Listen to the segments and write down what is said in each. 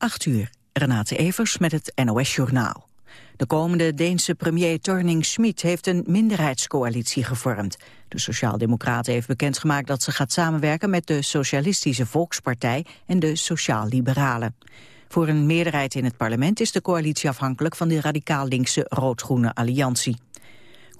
8 uur, Renate Evers met het NOS Journaal. De komende Deense premier Torning Schmid heeft een minderheidscoalitie gevormd. De Sociaaldemocraten heeft bekendgemaakt dat ze gaat samenwerken met de Socialistische Volkspartij en de Sociaal-Liberalen. Voor een meerderheid in het parlement is de coalitie afhankelijk van de radicaal-linkse Rood-Groene Alliantie.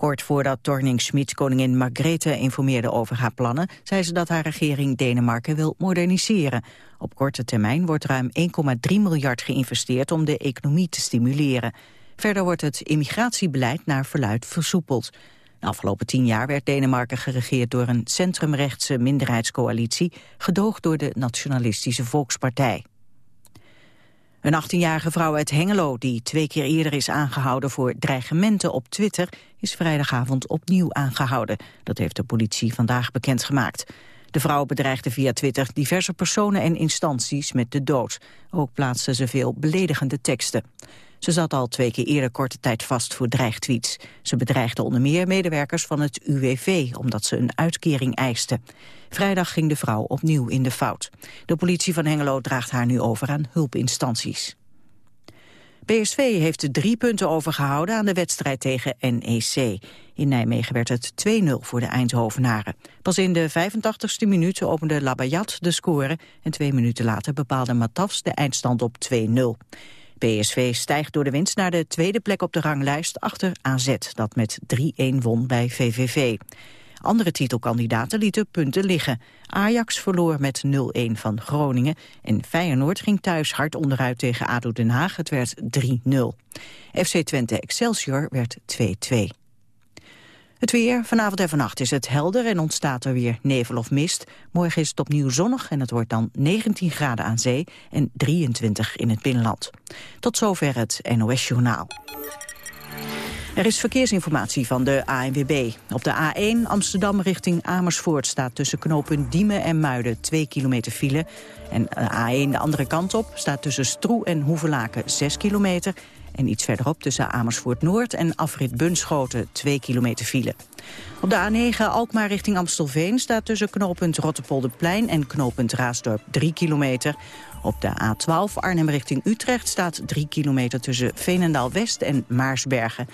Kort voordat Torning-Schmid koningin Margrethe informeerde over haar plannen... zei ze dat haar regering Denemarken wil moderniseren. Op korte termijn wordt ruim 1,3 miljard geïnvesteerd om de economie te stimuleren. Verder wordt het immigratiebeleid naar verluid versoepeld. De afgelopen tien jaar werd Denemarken geregeerd door een centrumrechtse minderheidscoalitie... gedoogd door de Nationalistische Volkspartij. Een 18-jarige vrouw uit Hengelo, die twee keer eerder is aangehouden voor dreigementen op Twitter, is vrijdagavond opnieuw aangehouden. Dat heeft de politie vandaag bekendgemaakt. De vrouw bedreigde via Twitter diverse personen en instanties met de dood. Ook plaatste ze veel beledigende teksten. Ze zat al twee keer eerder korte tijd vast voor dreigtweets. Ze bedreigde onder meer medewerkers van het UWV... omdat ze een uitkering eisten. Vrijdag ging de vrouw opnieuw in de fout. De politie van Hengelo draagt haar nu over aan hulpinstanties. PSV heeft drie punten overgehouden aan de wedstrijd tegen NEC. In Nijmegen werd het 2-0 voor de Eindhovenaren. Pas in de 85ste minuut opende Labayat de score... en twee minuten later bepaalde Matafs de eindstand op 2-0. PSV stijgt door de winst naar de tweede plek op de ranglijst achter AZ, dat met 3-1 won bij VVV. Andere titelkandidaten lieten punten liggen. Ajax verloor met 0-1 van Groningen en Feyenoord ging thuis hard onderuit tegen ADO Den Haag. Het werd 3-0. FC Twente Excelsior werd 2-2. Het weer, vanavond en vannacht is het helder en ontstaat er weer nevel of mist. Morgen is het opnieuw zonnig en het wordt dan 19 graden aan zee en 23 in het binnenland. Tot zover het NOS Journaal. Er is verkeersinformatie van de ANWB. Op de A1 Amsterdam richting Amersfoort staat tussen knooppunt Diemen en Muiden 2 kilometer file. En de A1 de andere kant op staat tussen Stroe en Hoevelaken 6 kilometer. En iets verderop tussen Amersfoort Noord en afrit Bunschoten 2 kilometer file. Op de A9 Alkmaar richting Amstelveen staat tussen knooppunt Rottepolderplein en knooppunt Raasdorp 3 kilometer. Op de A12 Arnhem richting Utrecht staat 3 kilometer tussen Veenendaal West en Maarsbergen.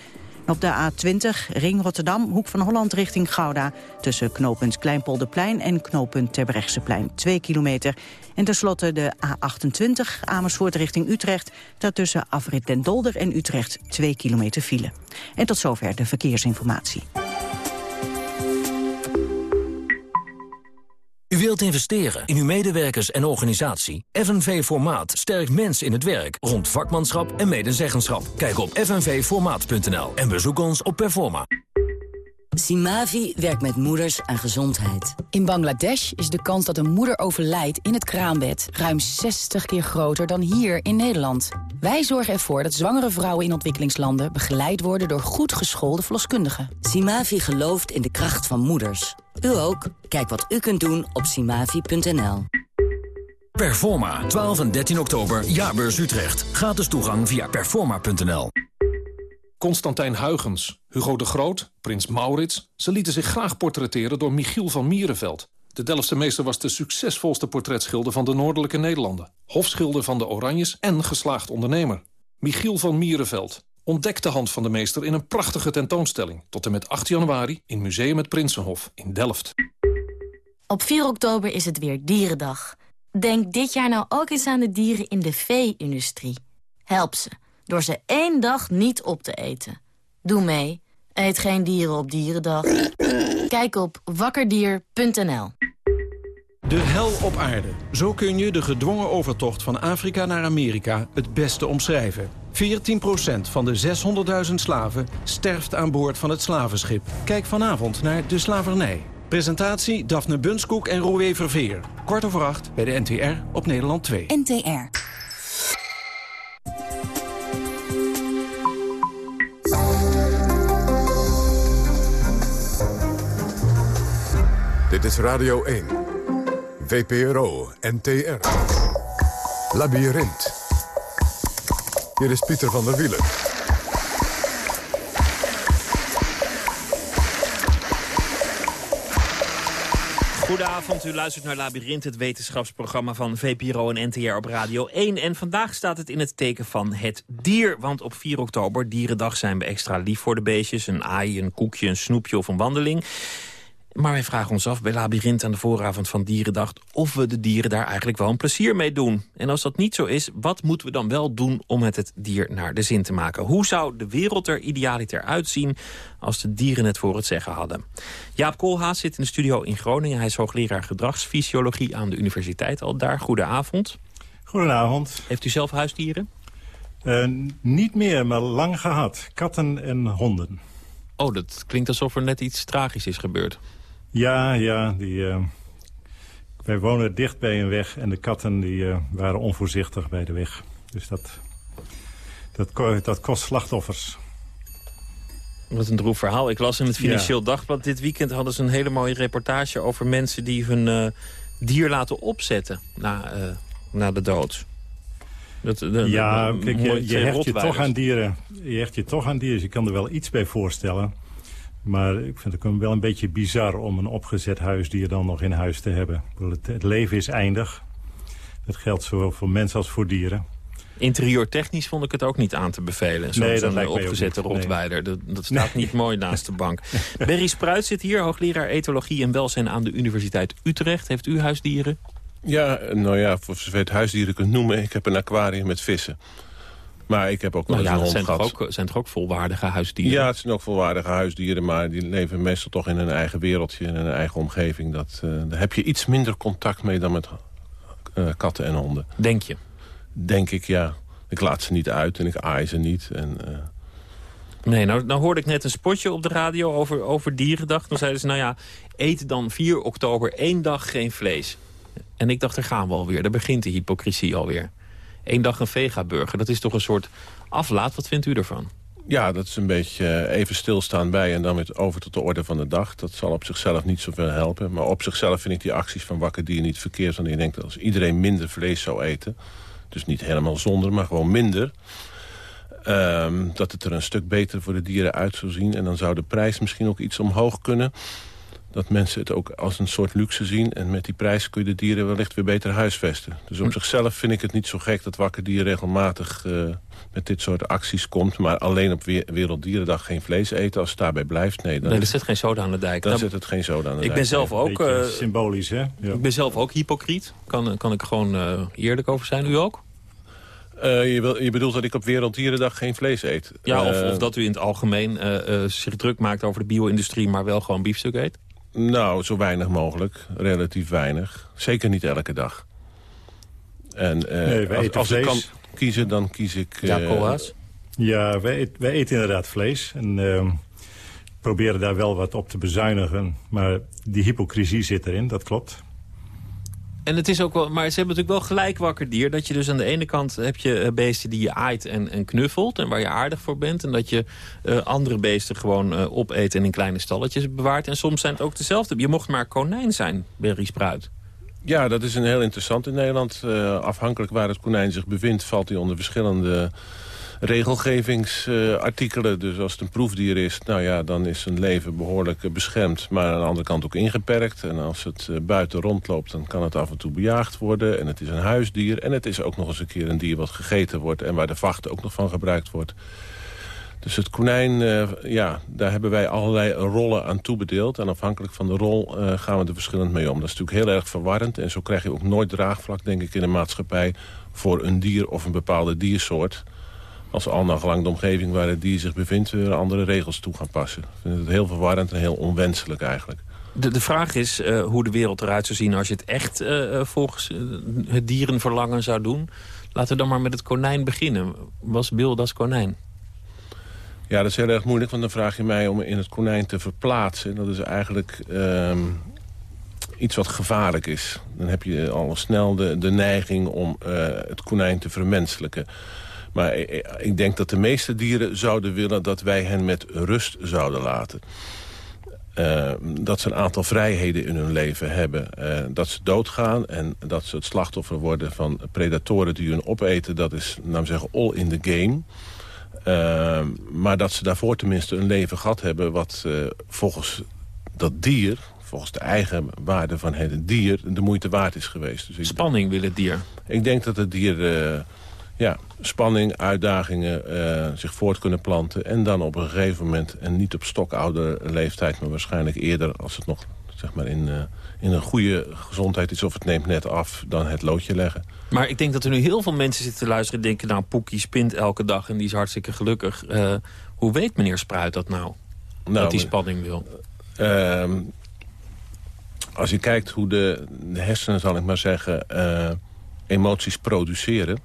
Op de A20 Ring Rotterdam, Hoek van Holland richting Gouda... tussen knooppunt Kleinpolderplein en knooppunt Terbrechtseplein 2 kilometer. En tenslotte de A28 Amersfoort richting Utrecht... daar tussen Afrit den Dolder en Utrecht 2 kilometer file. En tot zover de verkeersinformatie. U wilt investeren in uw medewerkers en organisatie? FNV Formaat sterkt mensen in het werk rond vakmanschap en medezeggenschap. Kijk op fnvformaat.nl en bezoek ons op Performa. Simavi werkt met moeders aan gezondheid. In Bangladesh is de kans dat een moeder overlijdt in het kraambed... ruim 60 keer groter dan hier in Nederland. Wij zorgen ervoor dat zwangere vrouwen in ontwikkelingslanden... begeleid worden door goed geschoolde verloskundigen. Simavi gelooft in de kracht van moeders. U ook? Kijk wat u kunt doen op simavi.nl. Performa, 12 en 13 oktober, Jaarbeurs Utrecht. Gratis toegang via performa.nl. Constantijn Huygens, Hugo de Groot, prins Maurits... ze lieten zich graag portretteren door Michiel van Mierenveld. De Delftse meester was de succesvolste portretschilder van de Noordelijke Nederlanden. Hofschilder van de Oranjes en geslaagd ondernemer. Michiel van Mierenveld. Ontdek de hand van de meester in een prachtige tentoonstelling. Tot en met 8 januari in Museum het Prinsenhof in Delft. Op 4 oktober is het weer Dierendag. Denk dit jaar nou ook eens aan de dieren in de vee-industrie. Help ze, door ze één dag niet op te eten. Doe mee. Eet geen dieren op Dierendag. Kijk op wakkerdier.nl De hel op aarde. Zo kun je de gedwongen overtocht van Afrika naar Amerika het beste omschrijven. 14% van de 600.000 slaven sterft aan boord van het slavenschip. Kijk vanavond naar De Slavernij. Presentatie Daphne Bunskoek en Roué Verveer. Kwart over acht bij de NTR op Nederland 2. NTR. Dit is Radio 1. VPRO, NTR. Labyrinth. Hier is Pieter van der Wielen. Goedenavond, u luistert naar Labyrinth, het wetenschapsprogramma van VPRO en NTR op Radio 1. En vandaag staat het in het teken van het dier. Want op 4 oktober, dierendag, zijn we extra lief voor de beestjes. Een aai, een koekje, een snoepje of een wandeling. Maar wij vragen ons af bij Labyrinth aan de vooravond van Dierendag... of we de dieren daar eigenlijk wel een plezier mee doen. En als dat niet zo is, wat moeten we dan wel doen om het het dier naar de zin te maken? Hoe zou de wereld er idealiter uitzien als de dieren het voor het zeggen hadden? Jaap Koolhaas zit in de studio in Groningen. Hij is hoogleraar gedragsfysiologie aan de universiteit al daar. Goedenavond. Goedenavond. Heeft u zelf huisdieren? Uh, niet meer, maar lang gehad. Katten en honden. Oh, dat klinkt alsof er net iets tragisch is gebeurd. Ja, ja. Die, uh, wij wonen dicht bij een weg en de katten die, uh, waren onvoorzichtig bij de weg. Dus dat, dat, dat kost slachtoffers. Wat een droef verhaal. Ik las in het Financieel ja. Dagblad dit weekend... hadden ze een hele mooie reportage over mensen die hun uh, dier laten opzetten na, na de dood. Dat, de, ja, de, kijk, je, je hecht je toch aan dieren. Je hecht je toch aan dieren. Dus je kan er wel iets bij voorstellen. Maar ik vind het wel een beetje bizar om een opgezet huisdier dan nog in huis te hebben. Het, het leven is eindig. Dat geldt zowel voor mensen als voor dieren. Interieurtechnisch vond ik het ook niet aan te bevelen. Zo'n nee, dat lijkt opgezette rotweider. Dat, dat, staat nee. niet mooi naast de bank. Berry Spruit zit hier, hoogleraar etologie en welzijn aan de Universiteit Utrecht. Heeft u huisdieren? Ja, nou ja, voor zover het huisdieren kunt noemen. Ik heb een aquarium met vissen. Maar ik heb ook wel nou ja, een hond gehad. ook, zijn toch ook volwaardige huisdieren? Ja, het zijn ook volwaardige huisdieren, maar die leven meestal toch in een eigen wereldje, in een eigen omgeving. Dat, uh, daar heb je iets minder contact mee dan met uh, katten en honden. Denk je? Denk ik, ja. Ik laat ze niet uit en ik aai ze niet. En, uh... Nee, nou, nou hoorde ik net een spotje op de radio over, over dierendag. Toen zeiden ze, nou ja, eet dan 4 oktober één dag geen vlees. En ik dacht, daar gaan we alweer. Daar begint de hypocrisie alweer. Eén dag een vegaburger, dat is toch een soort aflaat. Wat vindt u ervan? Ja, dat is een beetje even stilstaan bij en dan weer over tot de orde van de dag. Dat zal op zichzelf niet zoveel helpen. Maar op zichzelf vind ik die acties van Wakker Dier niet verkeerd. Want ik denk dat als iedereen minder vlees zou eten... dus niet helemaal zonder, maar gewoon minder... Um, dat het er een stuk beter voor de dieren uit zou zien. En dan zou de prijs misschien ook iets omhoog kunnen dat mensen het ook als een soort luxe zien. En met die prijs kun je de dieren wellicht weer beter huisvesten. Dus op hm. zichzelf vind ik het niet zo gek dat Wakker Dier regelmatig uh, met dit soort acties komt. Maar alleen op Werelddierendag geen vlees eten als het daarbij blijft. Nee, dan nee er zit geen soda aan de dijk. Dan nou, zit het geen soda aan de ik dijk. Ben zelf ook, uh, symbolisch, hè? Ja. Ik ben zelf ook hypocriet. Kan, kan ik gewoon uh, eerlijk over zijn. U ook? Uh, je, wil, je, bedoelt dat ik op Werelddierendag geen vlees eet? Ja, of, of dat u in het algemeen zich druk maakt over de bio-industrie... maar wel gewoon biefstuk eet? Nou, zo weinig mogelijk. Relatief weinig. Zeker niet elke dag. En uh, nee, als, ik kan kiezen, dan kies ik... Uh, ja, Koolhaas? Ja, wij, et, wij, eten inderdaad vlees. En uh, proberen daar wel wat op te bezuinigen. Maar die hypocrisie zit erin, dat klopt. En het is ook wel, maar ze hebben natuurlijk wel gelijk wakker dier. Dat je dus aan de ene kant heb je beesten die je aait en, en knuffelt. En waar je aardig voor bent. En dat je uh, andere beesten gewoon uh, opeet en in kleine stalletjes bewaart. En soms zijn het ook dezelfde. Je mocht maar konijn zijn, Berry Spruit. Ja, dat is een heel interessant in Nederland. Afhankelijk waar het konijn zich bevindt, valt hij onder verschillende regelgevingsartikelen. Dus als het een proefdier is, nou ja, dan is zijn leven behoorlijk uh, beschermd. Maar aan de andere kant ook ingeperkt. En als het uh, buiten rondloopt, dan kan het af en toe bejaagd worden. En het is een huisdier. En het is ook nog eens een keer een dier wat gegeten wordt. En waar de vacht ook nog van gebruikt wordt. Dus het konijn, uh, ja, daar hebben wij allerlei rollen aan toebedeeld. En afhankelijk van de rol gaan we er verschillend mee om. Dat is natuurlijk heel erg verwarrend. En zo krijg je ook nooit draagvlak, denk ik, in de maatschappij... voor een dier of een bepaalde diersoort als al naar gelang de omgeving waar het dier zich bevindt... weer andere regels toe gaan passen. Ik vind het heel verwarrend en heel onwenselijk eigenlijk. De, de vraag is uh, hoe de wereld eruit zou zien... als je het echt uh, volgens uh, het dierenverlangen zou doen. Laten we dan maar met het konijn beginnen. Was Bill konijn? Ja, dat is heel erg moeilijk, want dan vraag je mij om in het konijn te verplaatsen. Dat is eigenlijk um, iets wat gevaarlijk is. Dan heb je al snel de, de neiging om het konijn te vermenselijken. Maar ik denk dat de meeste dieren zouden willen dat wij hen met rust zouden laten. Uh, dat ze een aantal vrijheden in hun leven hebben. Uh, dat ze doodgaan en dat ze het slachtoffer worden van predatoren die hun opeten. Dat is, nou zeggen, all in the game. Uh, maar dat ze daarvoor tenminste een leven gehad hebben... wat volgens dat dier, volgens de eigen waarde van het dier de moeite waard is geweest. Dus Spanning wil het dier? Ik denk dat het dier ja, spanning, uitdagingen uh, zich voort kunnen planten. En dan op een gegeven moment, en niet op stokoude leeftijd... maar waarschijnlijk eerder als het nog zeg maar, in, uh, in een goede gezondheid is... of het neemt net af, dan het loodje leggen. Maar ik denk dat er nu heel veel mensen zitten te luisteren... en denken, nou, Poekie spint elke dag en die is hartstikke gelukkig. Uh, hoe weet meneer Spruit dat nou? nou dat hij spanning wil? Ehm, als je kijkt hoe de, de hersenen, zal ik maar zeggen... emoties produceren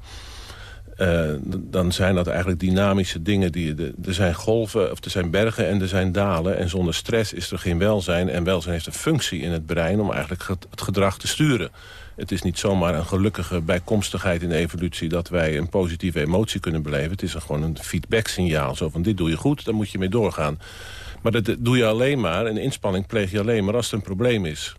uh, dan zijn dat eigenlijk dynamische dingen. Die, er zijn golven, of er zijn bergen en er zijn dalen. En zonder stress is er geen welzijn. En welzijn heeft een functie in het brein om eigenlijk het gedrag te sturen. Het is niet zomaar een gelukkige bijkomstigheid in de evolutie... dat wij een positieve emotie kunnen beleven. Het is gewoon een feedback-signaal. Zo van, dit doe je goed, daar moet je mee doorgaan. Maar dat doe je alleen maar, een inspanning pleeg je alleen maar... als er een probleem is.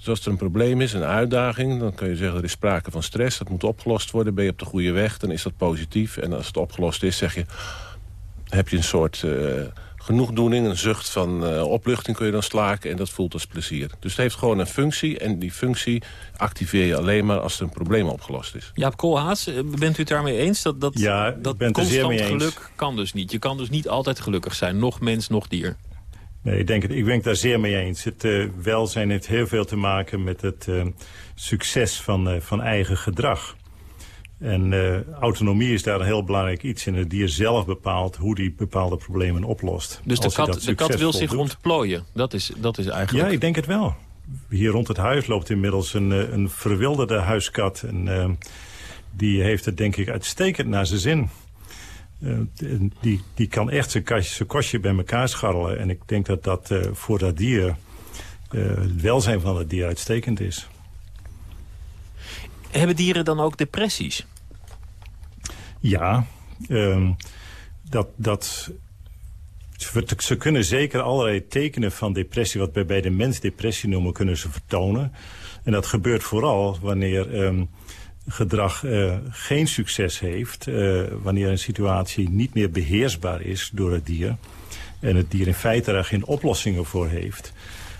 Dus als er een probleem is, een uitdaging... dan kun je zeggen er is sprake van stress, dat moet opgelost worden. Ben je op de goede weg, dan is dat positief. En als het opgelost is, zeg je... heb je een soort uh, genoegdoening, een zucht van uh, opluchting kun je dan slaken... en dat voelt als plezier. Dus het heeft gewoon een functie en die functie activeer je alleen maar... als er een probleem opgelost is. Jaap Koolhaas, eh, bent u het daarmee eens? Dat, dat, ja, dat constant geluk kan dus niet. Je kan dus niet altijd gelukkig zijn, nog mens, nog dier. Nee, ik denk, het, ik ben het daar zeer mee eens. Het uh, welzijn heeft heel veel te maken met het uh, succes van, uh, van eigen gedrag. En autonomie is daar een heel belangrijk iets. En het dier zelf bepaalt hoe die bepaalde problemen oplost. Dus de kat, de kat wil zich ontplooien? Dat is, dat is eigenlijk... Ja, ik denk het wel. Hier rond het huis loopt inmiddels een, een verwilderde huiskat. En die heeft het denk ik uitstekend naar zijn zin. Uh, die, die kan echt zijn, kastje, zijn kostje bij elkaar scharrelen. En ik denk dat dat uh, voor dat dier, uh, het welzijn van het dier uitstekend is. Hebben dieren dan ook depressies? Ja, um, dat, dat, ze kunnen zeker allerlei tekenen van depressie... wat wij bij de mens depressie noemen, kunnen ze vertonen. En dat gebeurt vooral wanneer... Um, gedrag uh, geen succes heeft... Uh, wanneer een situatie niet meer beheersbaar is door het dier... en het dier in feite er geen oplossingen voor heeft...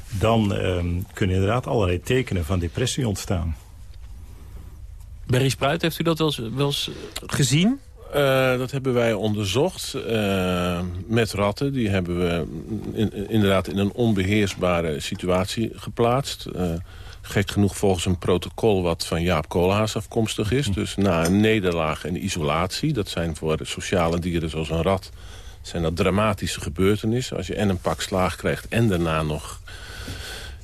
dan uh, kunnen inderdaad allerlei tekenen van depressie ontstaan. Berry Spruit, heeft u dat wel eens, wel eens gezien? Uh, dat hebben wij onderzocht uh, met ratten. Die hebben we in, inderdaad in een onbeheersbare situatie geplaatst. Uh, gek genoeg volgens een protocol wat van Jaap Koolhaas afkomstig is. Dus na een nederlaag en isolatie, dat zijn voor sociale dieren zoals een rat... zijn dat dramatische gebeurtenissen. Als je en een pak slaag krijgt en daarna nog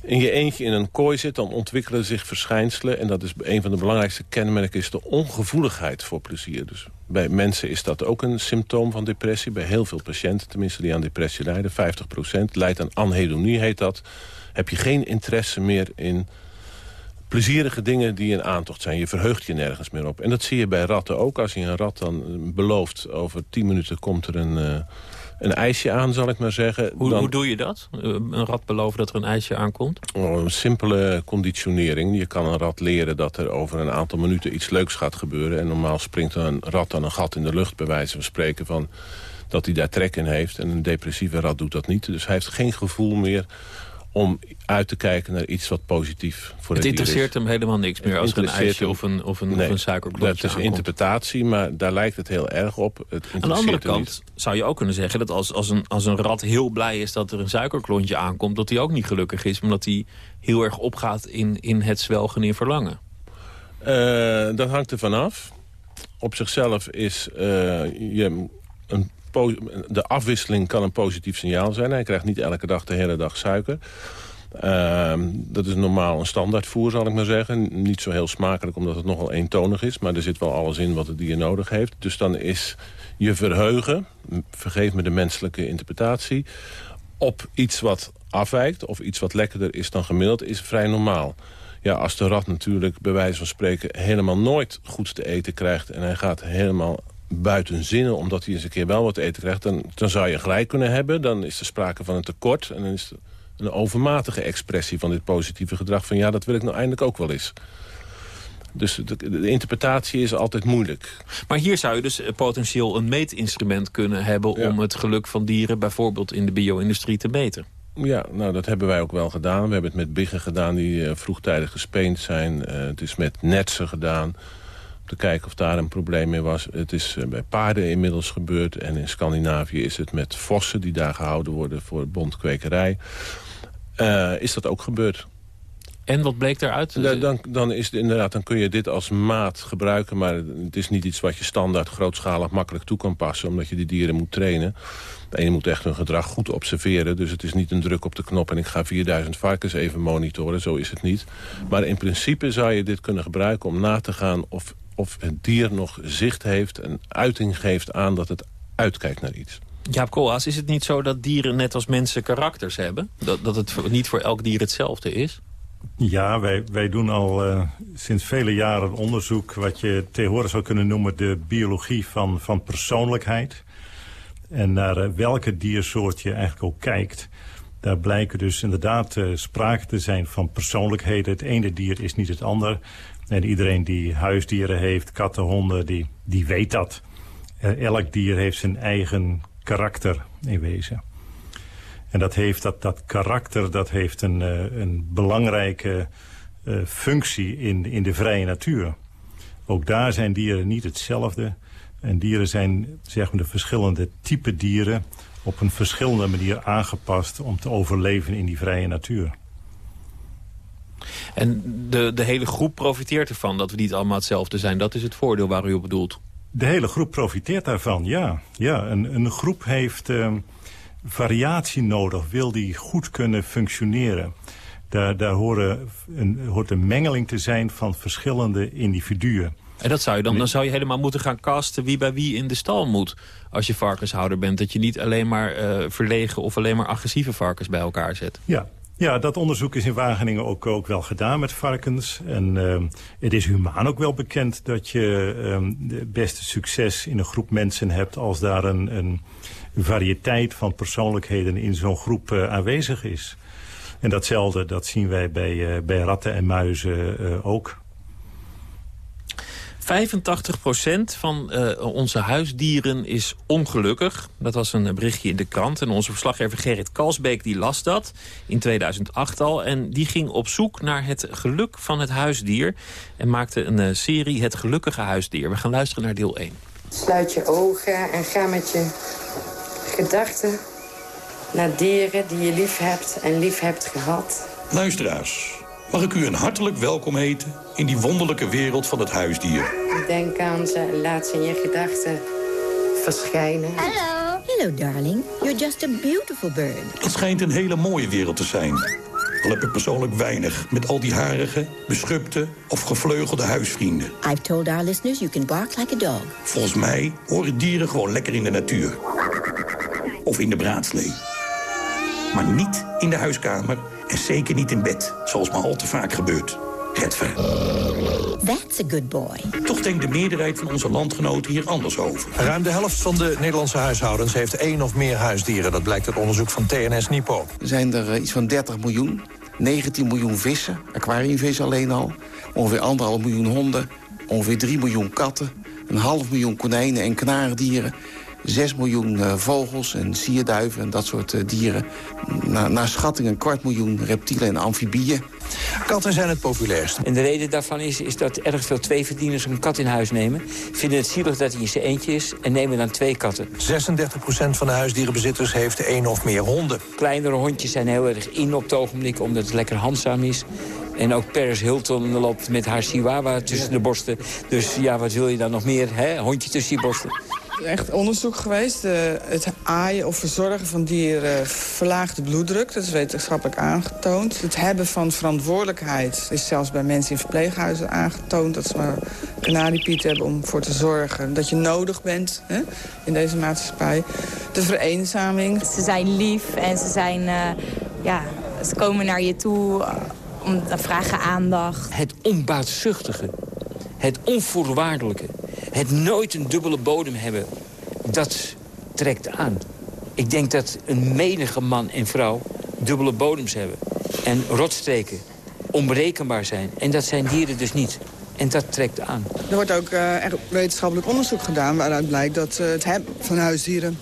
in je eentje in een kooi zit... dan ontwikkelen zich verschijnselen. En dat is een van de belangrijkste kenmerken is de ongevoeligheid voor plezier. Dus bij mensen is dat ook een symptoom van depressie. Bij heel veel patiënten, tenminste die aan depressie lijden, 50% leidt aan anhedonie heet dat. Heb je geen interesse meer in plezierige dingen die een aantocht zijn. Je verheugt je nergens meer op. En dat zie je bij ratten ook. Als je een rat dan belooft, over tien minuten komt er een, uh, een ijsje aan, zal ik maar zeggen. Hoe, dan... hoe doe je dat? Eh, een rat beloven dat er een ijsje aankomt? Oh, een simpele conditionering. Je kan een rat leren dat er over een aantal minuten iets leuks gaat gebeuren. En normaal springt een rat dan een gat in de lucht, bij wijze van spreken van dat hij daar trek in heeft. En een depressieve rat doet dat niet. Dus hij heeft geen gevoel meer om uit te kijken naar iets wat positief voor het Het interesseert hem helemaal niks meer als er een ijsje of een, of een, nee, of een Dat is interpretatie, maar daar lijkt het heel erg op. Het Aan de andere kant zou je ook kunnen zeggen dat als, als, een, als een rat heel blij is dat er een suikerklontje aankomt... dat hij ook niet gelukkig is, omdat hij heel erg opgaat in, in het zwelgen in verlangen. Uh, dat hangt er vanaf. Op zichzelf is uh, je een de afwisseling kan een positief signaal zijn. Hij krijgt niet elke dag de hele dag suiker. Uh, dat is normaal een standaardvoer, zal ik maar zeggen. Niet zo heel smakelijk, omdat het nogal eentonig is. Maar er zit wel alles in wat het dier nodig heeft. Dus dan is je verheugen, vergeef me de menselijke interpretatie... op iets wat afwijkt of iets wat lekkerder is dan gemiddeld... is vrij normaal. Ja, als de rat natuurlijk bij wijze van spreken helemaal nooit goed te eten krijgt... en hij gaat helemaal buiten zinnen, omdat hij eens een keer wel wat eten krijgt... Dan, dan zou je gelijk kunnen hebben. Dan is er sprake van een tekort. En dan is er een overmatige expressie van dit positieve gedrag... van ja, dat wil ik nou eindelijk ook wel eens. Dus de, de, interpretatie is altijd moeilijk. Maar hier zou je dus eh, potentieel een meetinstrument kunnen hebben... om het geluk van dieren bijvoorbeeld in de bio-industrie te meten. Ja, nou dat hebben wij ook wel gedaan. We hebben het met biggen gedaan die vroegtijdig gespeend zijn. het is met netsen gedaan te kijken of daar een probleem mee was. Het is eh, bij paarden inmiddels gebeurd. En in Scandinavië is het met vossen die daar gehouden worden voor bondkwekerij. Uh, is dat ook gebeurd. En wat bleek daaruit? Dan, dan, dan, is het inderdaad, dan kun je dit als maat gebruiken... maar het is niet iets wat je standaard grootschalig makkelijk toe kan passen... omdat je die dieren moet trainen. En je moet echt hun gedrag goed observeren. Dus het is niet een druk op de knop en ik ga 4000 varkens even monitoren. Zo is het niet. Maar in principe zou je dit kunnen gebruiken om na te gaan... of of het dier nog zicht heeft en uiting geeft aan dat het uitkijkt naar iets. Jaap Koolhaas, is het niet zo dat dieren net als mensen karakters hebben? Dat, dat het niet voor elk dier hetzelfde is? Ja, wij, wij doen al uh, sinds vele jaren onderzoek... wat je tegenwoordig zou kunnen noemen de biologie van, van persoonlijkheid. En naar uh, welke diersoort je eigenlijk ook kijkt... daar blijken dus inderdaad uh, sprake te zijn van persoonlijkheden. Het ene dier is niet het ander. En iedereen die huisdieren heeft, katten, honden, die, die weet dat. Elk dier heeft zijn eigen karakter in wezen. En dat, heeft, dat, dat karakter dat heeft een, uh, een belangrijke uh, functie in, in de vrije natuur. Ook daar zijn dieren niet hetzelfde. En dieren zijn zeg maar, de verschillende type dieren op een verschillende manier aangepast om te overleven in die vrije natuur. En de, de hele groep profiteert ervan dat we niet allemaal hetzelfde zijn. Dat is het voordeel waar u op bedoelt. De hele groep profiteert daarvan, ja. ja een, een groep heeft uh, variatie nodig, wil die goed kunnen functioneren. Daar, daar horen een, hoort een mengeling te zijn van verschillende individuen. En dat zou je dan, dan zou je helemaal moeten gaan casten wie bij wie in de stal moet. Als je varkenshouder bent. Dat je niet alleen maar uh, verlegen of alleen maar agressieve varkens bij elkaar zet. Ja, ja, dat onderzoek is in Wageningen ook, ook wel gedaan met varkens. En uh, het is humaan ook wel bekend dat je het beste succes in een groep mensen hebt... als daar een, een variëteit van persoonlijkheden in zo'n groep uh, aanwezig is. En datzelfde, dat zien wij bij, bij ratten en muizen ook. 85% van uh, onze huisdieren is ongelukkig. Dat was een berichtje in de krant. En onze verslaggever Gerrit Kalsbeek die las dat in 2008 al. En die ging op zoek naar het geluk van het huisdier. En maakte een uh, serie Het Gelukkige Huisdier. We gaan luisteren naar deel 1. Sluit je ogen en ga met je gedachten naar dieren die je lief hebt en lief hebt gehad. Luisteraars, mag ik u een hartelijk welkom heten in die wonderlijke wereld van het huisdier. Denk aan ze en laat ze in je gedachten verschijnen. Hallo. Hello, darling. You're just a beautiful bird. Het schijnt een hele mooie wereld te zijn. Al heb ik persoonlijk weinig met al die harige, beschupte of gevleugelde huisvrienden. I've told our listeners you can bark like a dog. Volgens mij horen dieren gewoon lekker in de natuur. Of in de braadslee. Maar niet in de huiskamer en zeker niet in bed, zoals maar al te vaak gebeurt. Redver. That's a good boy. Toch denkt de meerderheid van onze landgenoten hier anders over. Ruim de helft van de Nederlandse huishoudens heeft één of meer huisdieren. Dat blijkt uit onderzoek van TNS Nipo. Er zijn er uh, iets van 30 miljoen. 19 miljoen vissen, aquariumvissen alleen al. Ongeveer anderhalf miljoen honden. Ongeveer 3 miljoen katten. Een half miljoen konijnen en knarendieren. 6 miljoen uh, vogels en sierduiven en dat soort uh, dieren. Na, naar schatting een kwart miljoen reptielen en amfibieën. Katten zijn het populairst. En de reden daarvan is, is dat erg veel tweeverdieners een kat in huis nemen... vinden het zielig dat hij in zijn eentje is en nemen dan twee katten. 36% van de huisdierenbezitters heeft één of meer honden. Kleinere hondjes zijn heel erg in op het ogenblik omdat het lekker handzaam is. En ook Paris Hilton loopt met haar chihuahua tussen de borsten. Dus ja, wat wil je dan nog meer, hè? Hondje tussen je borsten echt onderzoek geweest. Uh, het aaien of verzorgen van dieren verlaagt de bloeddruk. Dat is wetenschappelijk aangetoond. Het hebben van verantwoordelijkheid is zelfs bij mensen in verpleeghuizen aangetoond. Dat ze maar kanariepiet hebben om voor te zorgen dat je nodig bent hè, in deze maatschappij. De vereenzaming. Ze zijn lief en ze zijn... Uh, ja, ze komen naar je toe om te vragen aandacht. Het onbaatzuchtige. Het onvoorwaardelijke het nooit een dubbele bodem hebben, dat trekt aan. Ik denk dat een menige man en vrouw dubbele bodems hebben. En rotstreken onberekenbaar zijn. En dat zijn dieren dus niet. En dat trekt aan. Er wordt ook uh, wetenschappelijk onderzoek gedaan... waaruit blijkt dat uh, het hebben van huisdieren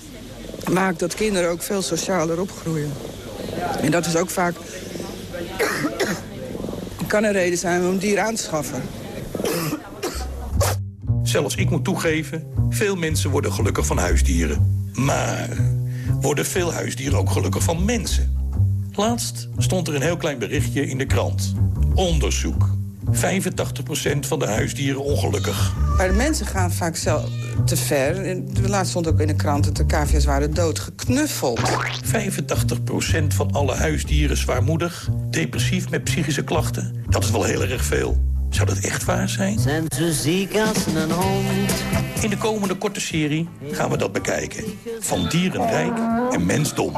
maakt dat kinderen ook veel socialer opgroeien. En dat is ook vaak... kan een reden zijn om een dier aan te schaffen. Zelfs ik moet toegeven, veel mensen worden gelukkig van huisdieren. Maar worden veel huisdieren ook gelukkig van mensen? Laatst stond er een heel klein berichtje in de krant. Onderzoek. 85% van de huisdieren ongelukkig. Maar de mensen gaan vaak zelf te ver. Laatst stond ook in de krant dat de cavia's waren dood geknuffeld. 85% van alle huisdieren zwaarmoedig, depressief met psychische klachten. Dat is wel heel erg veel. Zou dat echt waar zijn? Zijn ze ziek als een hond? In de komende korte serie gaan we dat bekijken. Van dierenrijk en mensdom.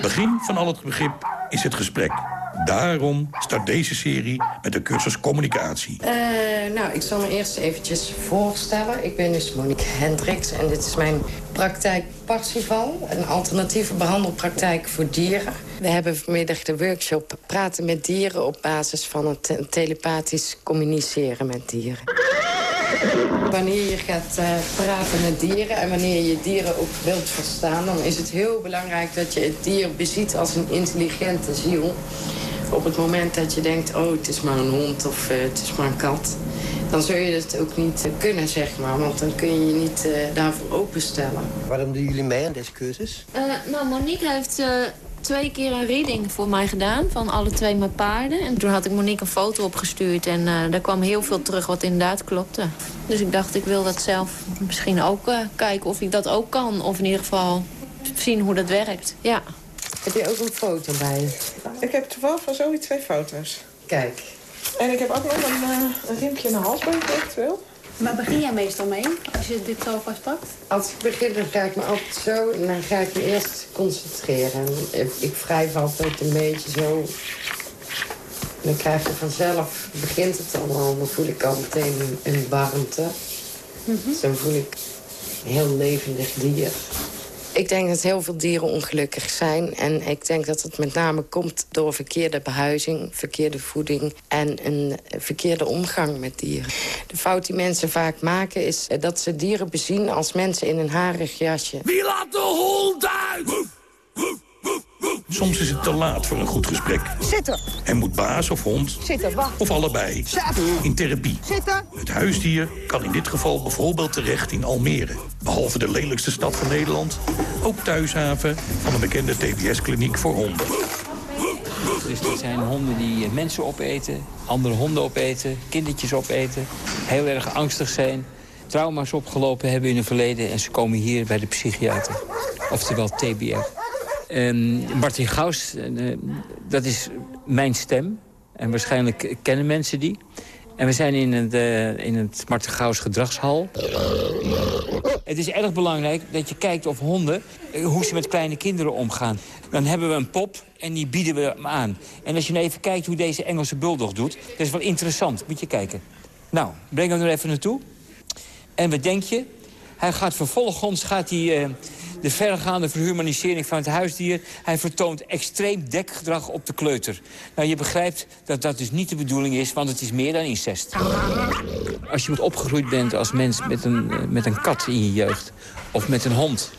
Begin van al het begrip is het gesprek. Daarom start deze serie met de cursus communicatie. Uh, nou, ik zal me eerst eventjes voorstellen. Ik ben dus Monique Hendricks en dit is mijn praktijk Parsifal. Een alternatieve behandelpraktijk voor dieren. We hebben vanmiddag de workshop Praten met dieren... op basis van het telepathisch communiceren met dieren. Wanneer je gaat uh, praten met dieren en wanneer je dieren ook wilt verstaan... dan is het heel belangrijk dat je het dier beziet als een intelligente ziel. Op het moment dat je denkt, oh, het is maar een hond of uh, het is maar een kat... dan zul je het ook niet kunnen, zeg maar. Want dan kun je je niet uh, daarvoor openstellen. Waarom doen jullie mee aan deze cursus? nou, Monique heeft twee keer een reading voor mij gedaan van alle twee mijn paarden. En toen had ik Monique een foto opgestuurd en uh, daar kwam heel veel terug wat inderdaad klopte. Dus ik dacht, ik wil dat zelf misschien ook uh, kijken of ik dat ook kan. Of in ieder geval zien hoe dat werkt, ja. Heb je ook een foto bij Ik heb toevallig van zoiets twee foto's. Kijk. En ik heb ook nog een, uh, een riempje en een halsband eventueel. Waar begin jij meestal mee, als je dit zo vastpakt? Als ik begin, dan ga ik me altijd zo... en dan ga ik me eerst concentreren. Ik wrijf altijd een beetje zo... Dan krijg je vanzelf, begint het allemaal, dan voel ik al meteen een warmte. Mm -hmm. dan voel ik een heel levendig dier. Ik denk dat heel veel dieren ongelukkig zijn. En ik denk dat het met name komt door verkeerde behuizing, verkeerde voeding... en een verkeerde omgang met dieren. De fout die mensen vaak maken is dat ze dieren bezien als mensen in een harig jasje. Wie laat de hond uit? Soms is het te laat voor een goed gesprek. Zitten. En moet baas of hond, Zitten, wacht. of allebei, Zitten. in therapie. Zitten. Het huisdier kan in dit geval bijvoorbeeld terecht in Almere. Behalve de lelijkste stad van Nederland, ook thuishaven van een bekende TBS-kliniek voor honden. Dus dit zijn honden die mensen opeten, andere honden opeten, kindertjes opeten. Heel erg angstig zijn, trauma's opgelopen hebben in het verleden... en ze komen hier bij de psychiater, oftewel TBR. Um, Martin Gaus, uh, dat is mijn stem. En waarschijnlijk kennen mensen die. En we zijn in het, uh, in het Martin Gaus gedragshal. Het is erg belangrijk dat je kijkt of honden... Uh, hoe ze met kleine kinderen omgaan. Dan hebben we een pop en die bieden we hem aan. En als je nou even kijkt hoe deze Engelse bulldog doet... dat is wel interessant, moet je kijken. Nou, breng hem er even naartoe. En wat denk je? Hij gaat vervolgens gaat hij, de verregaande verhumanisering van het huisdier. Hij vertoont extreem dekgedrag op de kleuter. Nou, je begrijpt dat dat dus niet de bedoeling is, want het is meer dan incest. Als je opgegroeid bent als mens met een, met een kat in je jeugd... of met een hond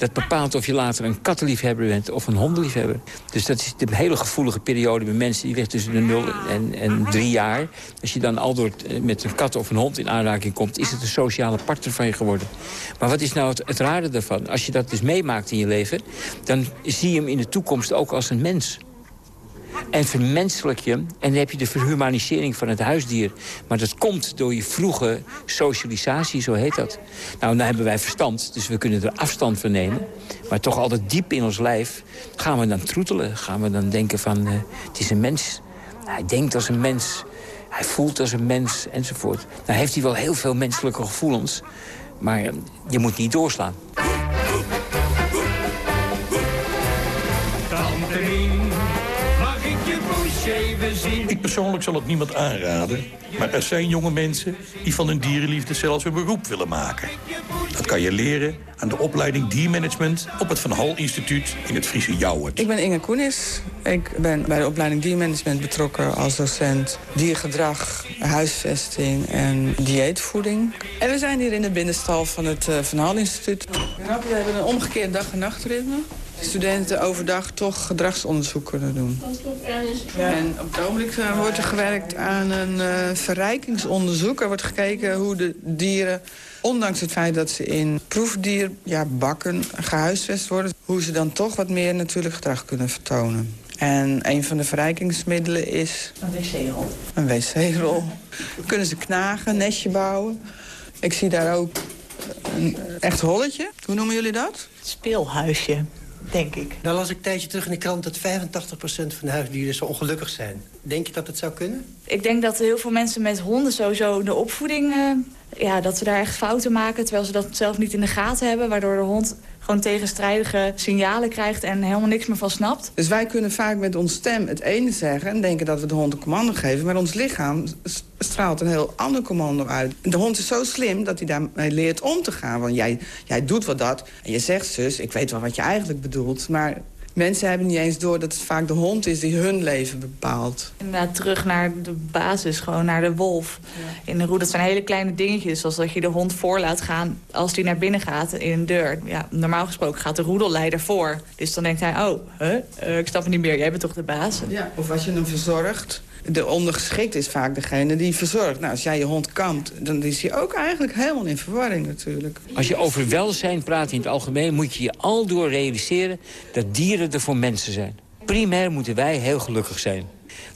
dat bepaalt of je later een kattenliefhebber bent of een hondenliefhebber. Dus dat is de hele gevoelige periode bij mensen die ligt tussen de 0 en, en 3 jaar. Als je dan al door met een kat of een hond in aanraking komt... is het een sociale partner van je geworden. Maar wat is nou het, het rare daarvan? Als je dat dus meemaakt in je leven... dan zie je hem in de toekomst ook als een mens. En vermenselijk je. En dan heb je de verhumanisering van het huisdier. Maar dat komt door je vroege socialisatie, zo heet dat. Nou, dan hebben wij verstand, dus we kunnen er afstand van nemen. Maar toch altijd diep in ons lijf gaan we dan troetelen. Gaan we dan denken van, uh, het is een mens. Hij denkt als een mens. Hij voelt als een mens, enzovoort. Nou heeft hij wel heel veel menselijke gevoelens. Maar uh, je moet niet doorslaan. Ik persoonlijk zal het niemand aanraden. Maar er zijn jonge mensen die van hun dierenliefde zelfs een beroep willen maken. Dat kan je leren aan de opleiding Diermanagement... op het Van Hal Instituut in het Friese Jouwert. Ik ben Inge Koenis. Ik ben bij de opleiding Diermanagement betrokken als docent... diergedrag, huisvesting en dieetvoeding. En we zijn hier in de binnenstal van het uh, Van Hal Instituut. We hebben een omgekeerd dag- en nachtritme. Studenten overdag toch gedragsonderzoeken doen. En op het ogenblik eh, wordt er gewerkt aan een uh, verrijkingsonderzoek. Er wordt gekeken hoe de dieren, ondanks het feit dat ze in proefdier ja, bakken gehuisvest worden... hoe ze dan toch wat meer natuurlijk gedrag kunnen vertonen. En een van de verrijkingsmiddelen is... Een wc-rol. Een wc-rol. Kunnen ze knagen, nestje bouwen. Ik zie daar ook een echt holletje. Hoe noemen jullie dat? Speelhuisje, denk ik. Nou las ik een tijdje terug in de krant dat 85% van de huisdieren zo ongelukkig zijn. Denk je dat het zou kunnen? Ik denk dat heel veel mensen met honden sowieso de opvoeding... Uh, ja, dat ze daar echt fouten maken, terwijl ze dat zelf niet in de gaten hebben. Waardoor de hond gewoon tegenstrijdige signalen krijgt en helemaal niks meer van snapt. Dus wij kunnen vaak met ons stem het ene zeggen en denken dat we de hond een commando geven. Maar ons lichaam straalt een heel ander commando uit. De hond is zo slim dat hij daarmee leert om te gaan. Want jij, jij doet wat dat en je zegt zus, ik weet wel wat je eigenlijk bedoelt. Maar Mensen hebben niet eens door dat het vaak de hond is die hun leven bepaalt. Inderdaad, terug naar de basis, gewoon naar de wolf. In de roe, dat zijn hele kleine dingetjes. Zoals dat je de hond voor laat gaan als die naar binnen gaat in een deur. Ja, normaal gesproken gaat de roedelleider voor. Dus dan denkt hij, oh, huh? Uh, ik snap het niet meer, jij bent toch de baas? Ja, of als je hem verzorgt de ondergeschikt is vaak degene die verzorgt. Nou, als jij je hond kampt, dan is hij ook eigenlijk helemaal in verwarring natuurlijk. Als je over welzijn praat in het algemeen... moet je je aldoor realiseren dat dieren er voor mensen zijn. Primair moeten wij heel gelukkig zijn.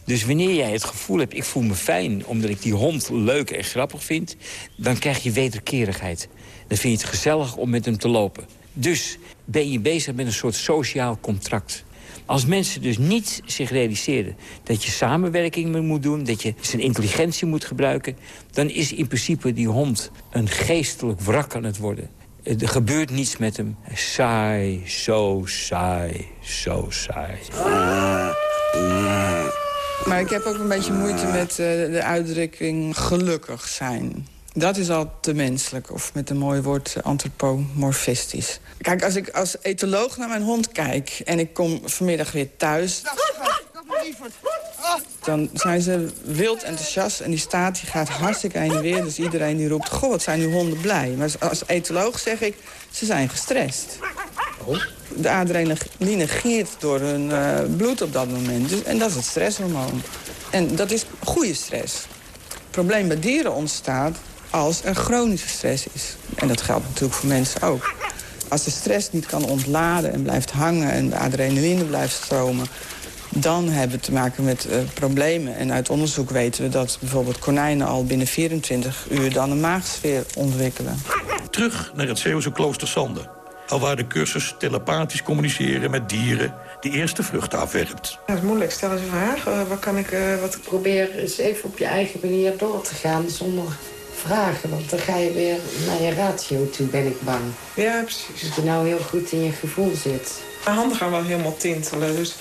Dus wanneer jij het gevoel hebt, ik voel me fijn... omdat ik die hond leuk en grappig vind... dan krijg je wederkerigheid. Dan vind je het gezellig om met hem te lopen. Dus ben je bezig met een soort sociaal contract. Als mensen dus niet zich realiseren dat je samenwerking moet doen... dat je zijn intelligentie moet gebruiken... dan is in principe die hond een geestelijk wrak aan het worden. Er gebeurt niets met hem. Saai, zo saai, zo saai. Maar ik heb ook een beetje moeite met uh, de uitdrukking gelukkig zijn. Dat is al te menselijk, of met een mooi woord antropomorfistisch. Kijk, als ik als etoloog naar mijn hond kijk... en ik kom vanmiddag weer thuis... Dan zijn ze wild enthousiast en die staat die gaat hartstikke heen en weer. Dus iedereen die roept, goh, wat zijn die honden blij. Maar als etoloog zeg ik, ze zijn gestrest. De adrenaline giert door hun uh, bloed op dat moment. Dus, en dat is het stresshormoon. En dat is goede stress. Het probleem bij dieren ontstaat als er chronische stress is. En dat geldt natuurlijk voor mensen ook. Als de stress niet kan ontladen en blijft hangen en de adrenaline blijft stromen... dan hebben we te maken met uh, problemen. En uit onderzoek weten we dat bijvoorbeeld konijnen al binnen 24 uur... dan een maagsfeer ontwikkelen. Terug naar het Zeeuwse klooster Sande. Al de cursus telepathisch communiceren met dieren die eerste vruchten afwerpt. Dat is moeilijk. Stel eens een vraag. Uh, wat kan ik... Uh, wat... Probeer eens even op je eigen manier door te gaan zonder vragen. Want dan ga je weer naar je ratio toe, ben ik bang. Ja, precies. Dat je nou heel goed in je gevoel zit. Mijn handen gaan wel helemaal tintelen, dus...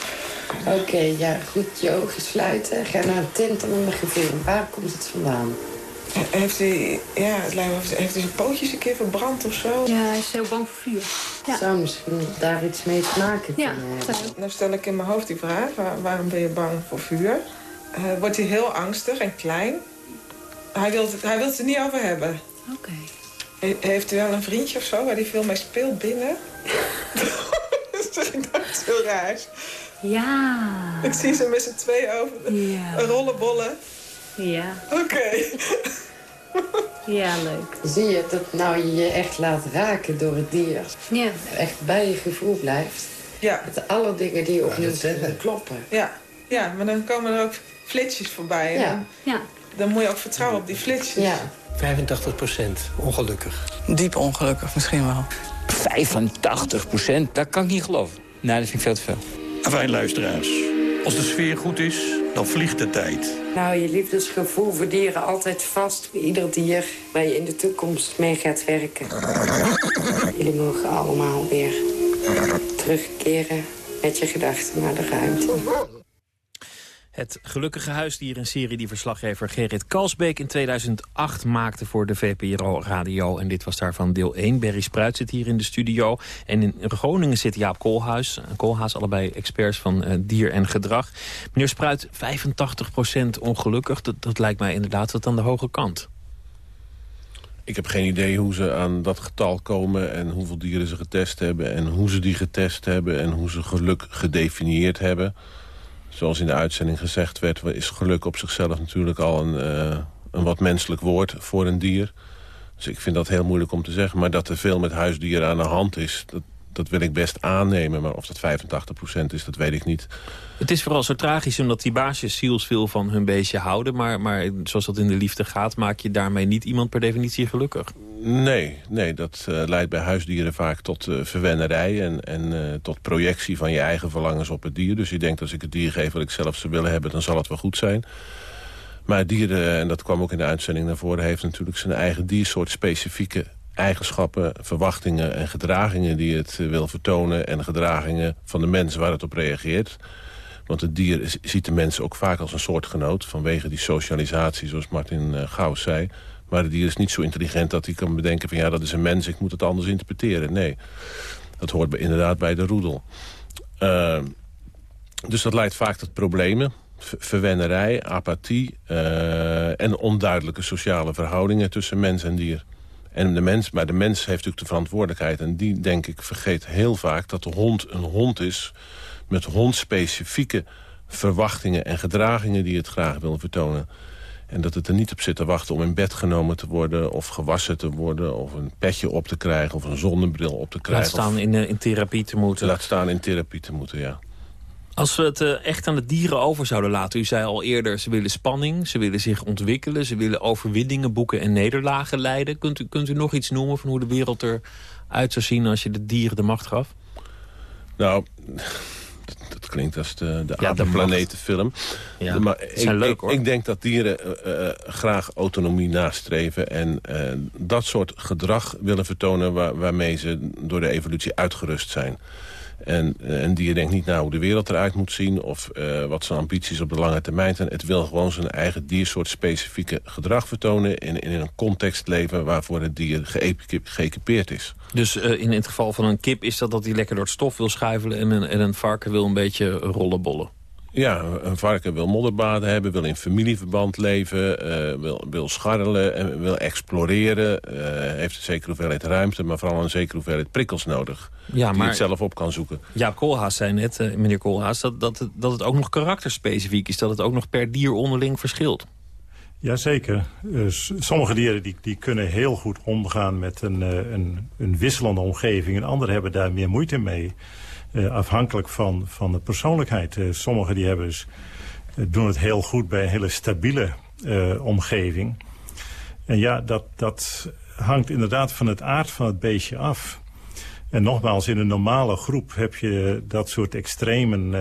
Oké, ja, goed. Je ogen sluiten. Ga naar het tintelende gevoel. Waar komt het vandaan? Heeft hij, ja, het lijkt me, heeft hij zijn pootjes een keer verbrand of zo? Ja, hij is heel bang voor vuur. Ja. Zou misschien daar iets mee te maken ja, hebben. Dan stel ik in mijn hoofd die vraag, waarom ben je bang voor vuur? Uh, wordt hij heel angstig en klein? Hij wil het, hij wil het er niet over hebben. Oké. heeft u wel een vriendje of zo waar hij veel mee speelt binnen? dat is heel raar. Ja. Ik zie ze met z'n twee over ja. rollenbollen. Ja. Oké. ja, leuk. Zie je dat nou je je echt laat raken door het dier? Ja. Echt bij je gevoel blijft. Ja. Met alle dingen die op je kloppen. Ja. ja, maar dan komen er ook flitsjes voorbij. Ja. ja dan moet je ook vertrouwen op die flitsjes. Ja. 85 procent, ongelukkig. Diep ongelukkig misschien wel. 85 procent? Dat kan ik niet geloven. Nee, dat vind ik veel te veel. Fijn luisteraars. Als de sfeer goed is, dan vliegt de tijd. Nou, je liefdesgevoel voor dieren altijd vast bij ieder dier... waar je in de toekomst mee gaat werken. Jullie mogen allemaal weer terugkeren met je gedachten naar de ruimte. Het Gelukkige Huisdier, een serie die verslaggever Gerrit Kalsbeek in 2008 maakte voor de VPRO Radio. En dit was daarvan deel 1. Berry Spruit zit hier in de studio. En in Groningen zit Jaap Koolhuis. Koolhaas, allebei experts van uh, dier en gedrag. Meneer Spruit, 85% ongelukkig. Dat, dat lijkt mij inderdaad wat aan de hoge kant. Ik heb geen idee hoe ze aan dat getal komen... en hoeveel dieren ze getest hebben... en hoe ze die getest hebben... en hoe ze geluk gedefinieerd hebben. Zoals in de uitzending gezegd werd... is geluk op zichzelf natuurlijk al een, uh, een wat menselijk woord voor een dier. Dus ik vind dat heel moeilijk om te zeggen. Maar dat er veel met huisdieren aan de hand is... dat, dat wil ik best aannemen. Maar of dat 85% is, dat weet ik niet. Het is vooral zo tragisch omdat die baasjes zielsveel van hun beestje houden. Maar, maar zoals dat in de liefde gaat, maak je daarmee niet iemand per definitie gelukkig. Nee, nee dat uh, leidt bij huisdieren vaak tot uh, verwennerij... en, en uh, tot projectie van je eigen verlangens op het dier. Dus je denkt, als ik het dier geef wat ik zelf zou willen hebben... dan zal het wel goed zijn. Maar dieren, en dat kwam ook in de uitzending naar voren... heeft natuurlijk zijn eigen diersoort specifieke eigenschappen, verwachtingen en gedragingen die het eh, wil vertonen... en gedragingen van de mens waar het op reageert. Want het dier ziet de mens ook vaak als een soortgenoot... vanwege die socialisatie, zoals Martin Gauws zei. Maar dier is niet zo intelligent dat hij kan bedenken... van ja, dat is een mens, ik moet het anders interpreteren. Nee, dat hoort inderdaad bij de roedel. Uh, dus dat leidt vaak tot problemen. Verwennerij, apathie uh, en onduidelijke sociale verhoudingen tussen mens en dier. En de mens, maar de mens heeft natuurlijk de verantwoordelijkheid. En die, denk ik, vergeet heel vaak dat de hond een hond is... met hondspecifieke verwachtingen en gedragingen die het graag wil vertonen. En dat het er niet op zit te wachten om in bed genomen te worden... of gewassen te worden, of een petje op te krijgen... of een zonnebril op te krijgen. Laat staan in, uh, in therapie te moeten. Laat staan in therapie te moeten, ja. Als we het uh, echt aan de dieren over zouden laten. U zei al eerder, ze willen spanning, ze willen zich ontwikkelen... ze willen overwinningen boeken en nederlagen leiden. Kunt u, kunt u nog iets noemen van hoe de wereld eruit zou zien... als je de dieren de macht gaf? Nou, dat, dat klinkt als de, de ja, planetenfilm. Ja, maar ik, hoor. Ik, denk dat dieren uh, uh, graag autonomie nastreven... en uh, dat soort gedrag willen vertonen... Waar, waarmee ze door de evolutie uitgerust zijn. En, eh, en die denkt niet naar hoe de wereld eruit moet zien... of uh, wat zijn ambities op de lange termijn zijn. Het wil gewoon zijn eigen diersoort specifieke gedrag vertonen... in, in een context leven waarvoor het dier geëquipeerd is. Dus uh, in het geval van een kip is dat dat hij lekker door het stof wil schuifelen... en een, en een varken wil een beetje rollenbollen? Ja, een varken wil modderbaden hebben, wil in familieverband leven... Uh, wil, wil scharrelen, en wil exploreren. Uh, heeft een zekere hoeveelheid ruimte, maar vooral een zekere hoeveelheid prikkels nodig. Ja, die maar, het zelf op kan zoeken. Ja, Koolhaas zei net, uh, meneer Koolhaas, dat, dat, het, dat het ook nog karakterspecifiek is. Dat het ook nog per dier onderling verschilt. Jazeker. sommige dieren die, die kunnen heel goed omgaan met een, een, een wisselende omgeving. En anderen hebben daar meer moeite mee. Uh, afhankelijk van, van de persoonlijkheid. Uh, sommigen die hebben dus, uh, doen het heel goed bij een hele stabiele omgeving. En ja, dat, dat hangt inderdaad van het aard van het beestje af. En nogmaals, in een normale groep heb je dat soort extremen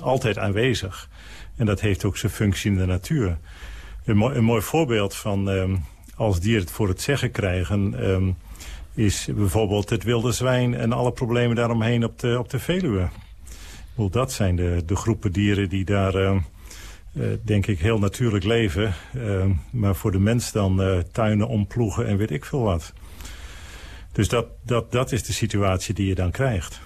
altijd aanwezig. En dat heeft ook zijn functie in de natuur. Een, mo een mooi voorbeeld van als dieren het voor het zeggen krijgen is bijvoorbeeld het wilde zwijn en alle problemen daaromheen op de, op de Veluwe. Wel, dat zijn de, de groepen dieren die daar, uh, uh, denk ik, heel natuurlijk leven. Uh, maar voor de mens dan tuinen omploegen en weet ik veel wat. Dus dat, dat, dat is de situatie die je dan krijgt.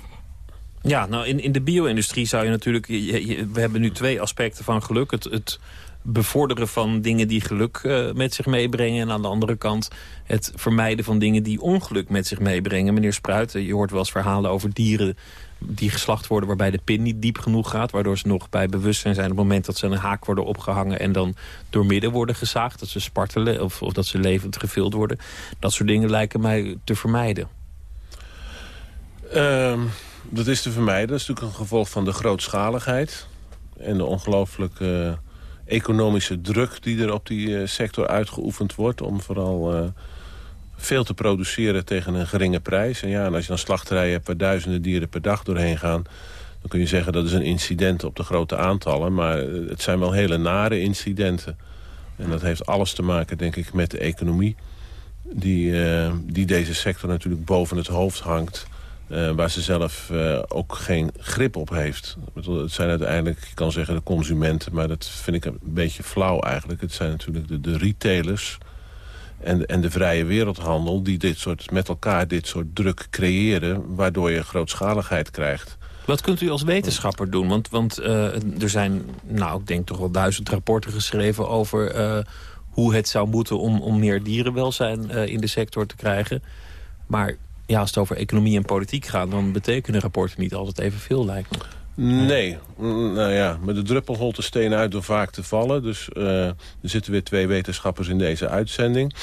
Ja, nou in, in de bio-industrie zou je natuurlijk... We hebben nu twee aspecten van geluk. Het, het bevorderen van dingen die geluk uh, met zich meebrengen. En aan de andere kant het vermijden van dingen die ongeluk met zich meebrengen. Meneer Spruit, je hoort wel eens verhalen over dieren die geslacht worden waarbij de pin niet diep genoeg gaat. Waardoor ze nog bij bewustzijn zijn op het moment dat ze een haak worden opgehangen... en dan door midden worden gezaagd, dat ze spartelen of, of dat ze levend gevuld worden. Dat soort dingen lijken mij te vermijden. Um, dat is te vermijden. Dat is natuurlijk een gevolg van de grootschaligheid... en de ongelooflijke economische druk die er op die uh, sector uitgeoefend wordt... om vooral uh, veel te produceren tegen een geringe prijs. En ja, en als je dan slachterijen hebt waar duizenden dieren per dag doorheen gaan... dan kun je zeggen dat is een incident op de grote aantallen... maar eh, het zijn wel hele nare incidenten. En dat heeft alles te maken, denk ik, met de economie... die, die deze sector natuurlijk boven het hoofd hangt... Uh, waar ze zelf uh, ook geen grip op heeft. Het zijn uiteindelijk, je kan zeggen de consumenten... maar dat vind ik een beetje flauw eigenlijk. Het zijn natuurlijk de, de retailers en, en de vrije wereldhandel... die dit soort, met elkaar dit soort druk creëren... waardoor je grootschaligheid krijgt. Wat kunt u als wetenschapper doen? Want, want uh, er zijn, nou, ik denk toch wel duizend rapporten geschreven over hoe het zou moeten om, om meer dierenwelzijn in de sector te krijgen. Maar ja, als het over economie en politiek gaat... dan betekenen rapporten niet altijd evenveel, lijkt me. Nee, nou ja, maar de druppel holt de steen uit door vaak te vallen. Dus uh, er zitten weer twee wetenschappers in deze uitzending.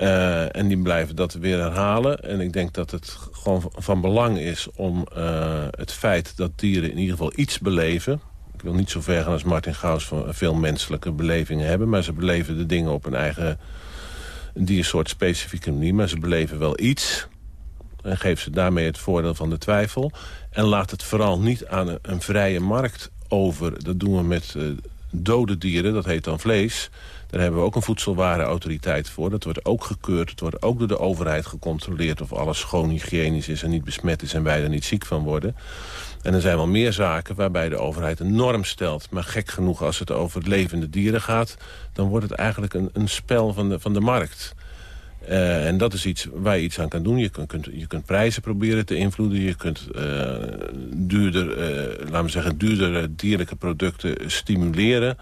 Uh, en die blijven dat weer herhalen. En ik denk dat het gewoon van belang is om uh, het feit dat dieren in ieder geval iets beleven... ik wil niet zo ver gaan als Martin Gauss van veel menselijke belevingen hebben... maar ze beleven de dingen op een eigen diersoort specifieke manier... maar ze beleven wel iets... En geef ze daarmee het voordeel van de twijfel. En laat het vooral niet aan een, vrije markt over. Dat doen we met uh, dode dieren, dat heet dan vlees. Daar hebben we ook een voedselwarenautoriteit voor. Dat wordt ook gekeurd. Het wordt ook door de overheid gecontroleerd... of alles schoon hygiënisch is en niet besmet is... en wij er niet ziek van worden. En er zijn wel meer zaken waarbij de overheid een norm stelt. Maar gek genoeg, als het over levende dieren gaat... dan wordt het eigenlijk een, een spel van de, van de markt. Uh, en dat is iets waar je iets aan kan doen. Je kunt, je kunt prijzen proberen te invloeden. Je kunt uh, duurder, uh, laten we zeggen, duurdere dierlijke producten stimuleren.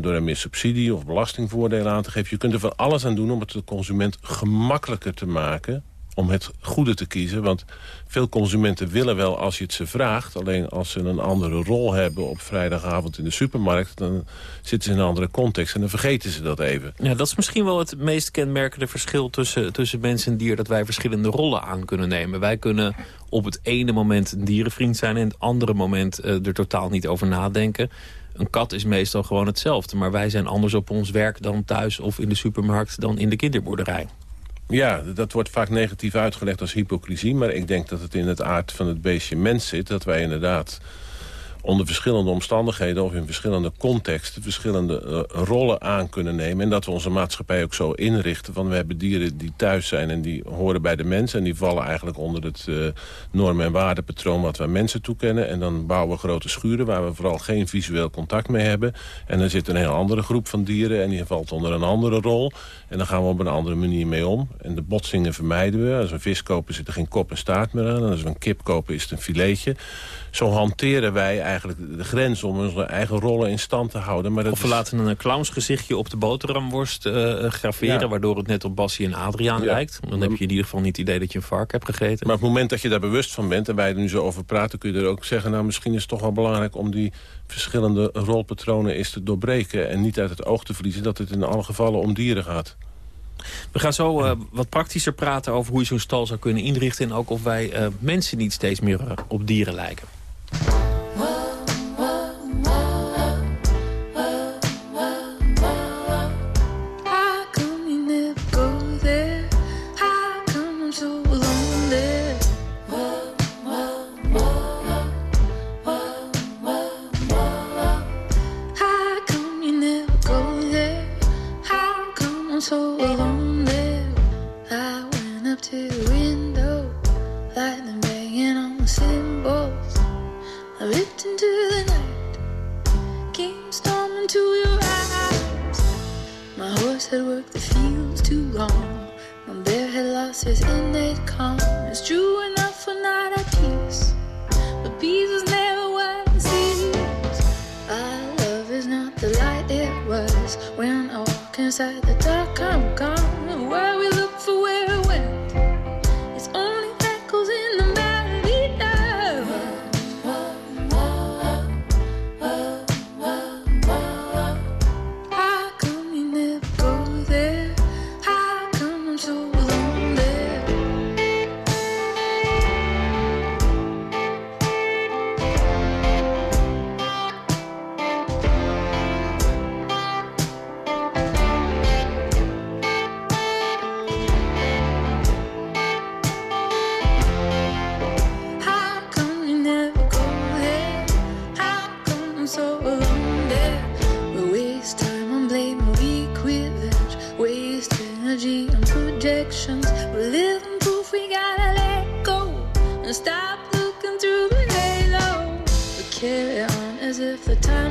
door er meer subsidie of belastingvoordelen aan te geven. Je kunt er van alles aan doen om het de consument gemakkelijker te maken om het goede te kiezen. Want veel consumenten willen wel als je het ze vraagt. Alleen als ze een andere rol hebben op vrijdagavond in de supermarkt... dan zitten ze in een andere context en dan vergeten ze dat even. Ja, dat is misschien wel het meest kenmerkende verschil tussen, tussen mens en dier... dat wij verschillende rollen aan kunnen nemen. Wij kunnen op het ene moment een dierenvriend zijn... en het andere moment uh, er totaal niet over nadenken. Een kat is meestal gewoon hetzelfde. Maar wij zijn anders op ons werk dan thuis of in de supermarkt... dan in de kinderboerderij. Ja, dat wordt vaak negatief uitgelegd als hypocrisie. Maar ik denk dat het in het aard van het beestje mens zit. Dat wij inderdaad onder verschillende omstandigheden of in verschillende contexten... verschillende uh, rollen aan kunnen nemen. En dat we onze maatschappij ook zo inrichten. Van we hebben dieren die thuis zijn en die horen bij de mensen. En die vallen eigenlijk onder het uh, normen- en waardepatroon wat wij mensen toekennen. En dan bouwen we grote schuren waar we vooral geen visueel contact mee hebben. En dan zit een heel andere groep van dieren en die valt onder een andere rol. En dan gaan we op een andere manier mee om. En de botsingen vermijden we. Als we vis kopen zit er geen kop en staart meer aan. En als we een kip kopen is het een filetje zo hanteren wij eigenlijk de grens om onze eigen rollen in stand te houden. Maar dat of we laten een clownsgezichtje op de boterhamworst uh, graveren... waardoor het net op Bassie en Adriaan lijkt. Dan heb je in ieder geval niet het idee dat je een vark hebt gegeten. Maar op het moment dat je daar bewust van bent en wij er nu zo over praten... kun je er ook zeggen, nou misschien is het toch wel belangrijk... om die verschillende rolpatronen eens te doorbreken... en niet uit het oog te verliezen dat het in alle gevallen om dieren gaat. We gaan zo uh, wat praktischer praten over hoe je zo'n stal zou kunnen inrichten... en ook of wij uh, mensen niet steeds meer op dieren lijken.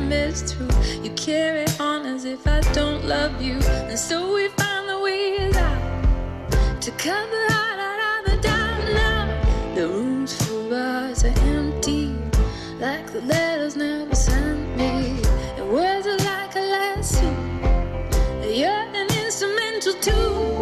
promise to. You carry on as if I don't love you, and so we find the ways out to cover out, out, out the doubt now. The rooms for us are empty, like the letters never sent me, and words are like a lesson. You're an instrumental too.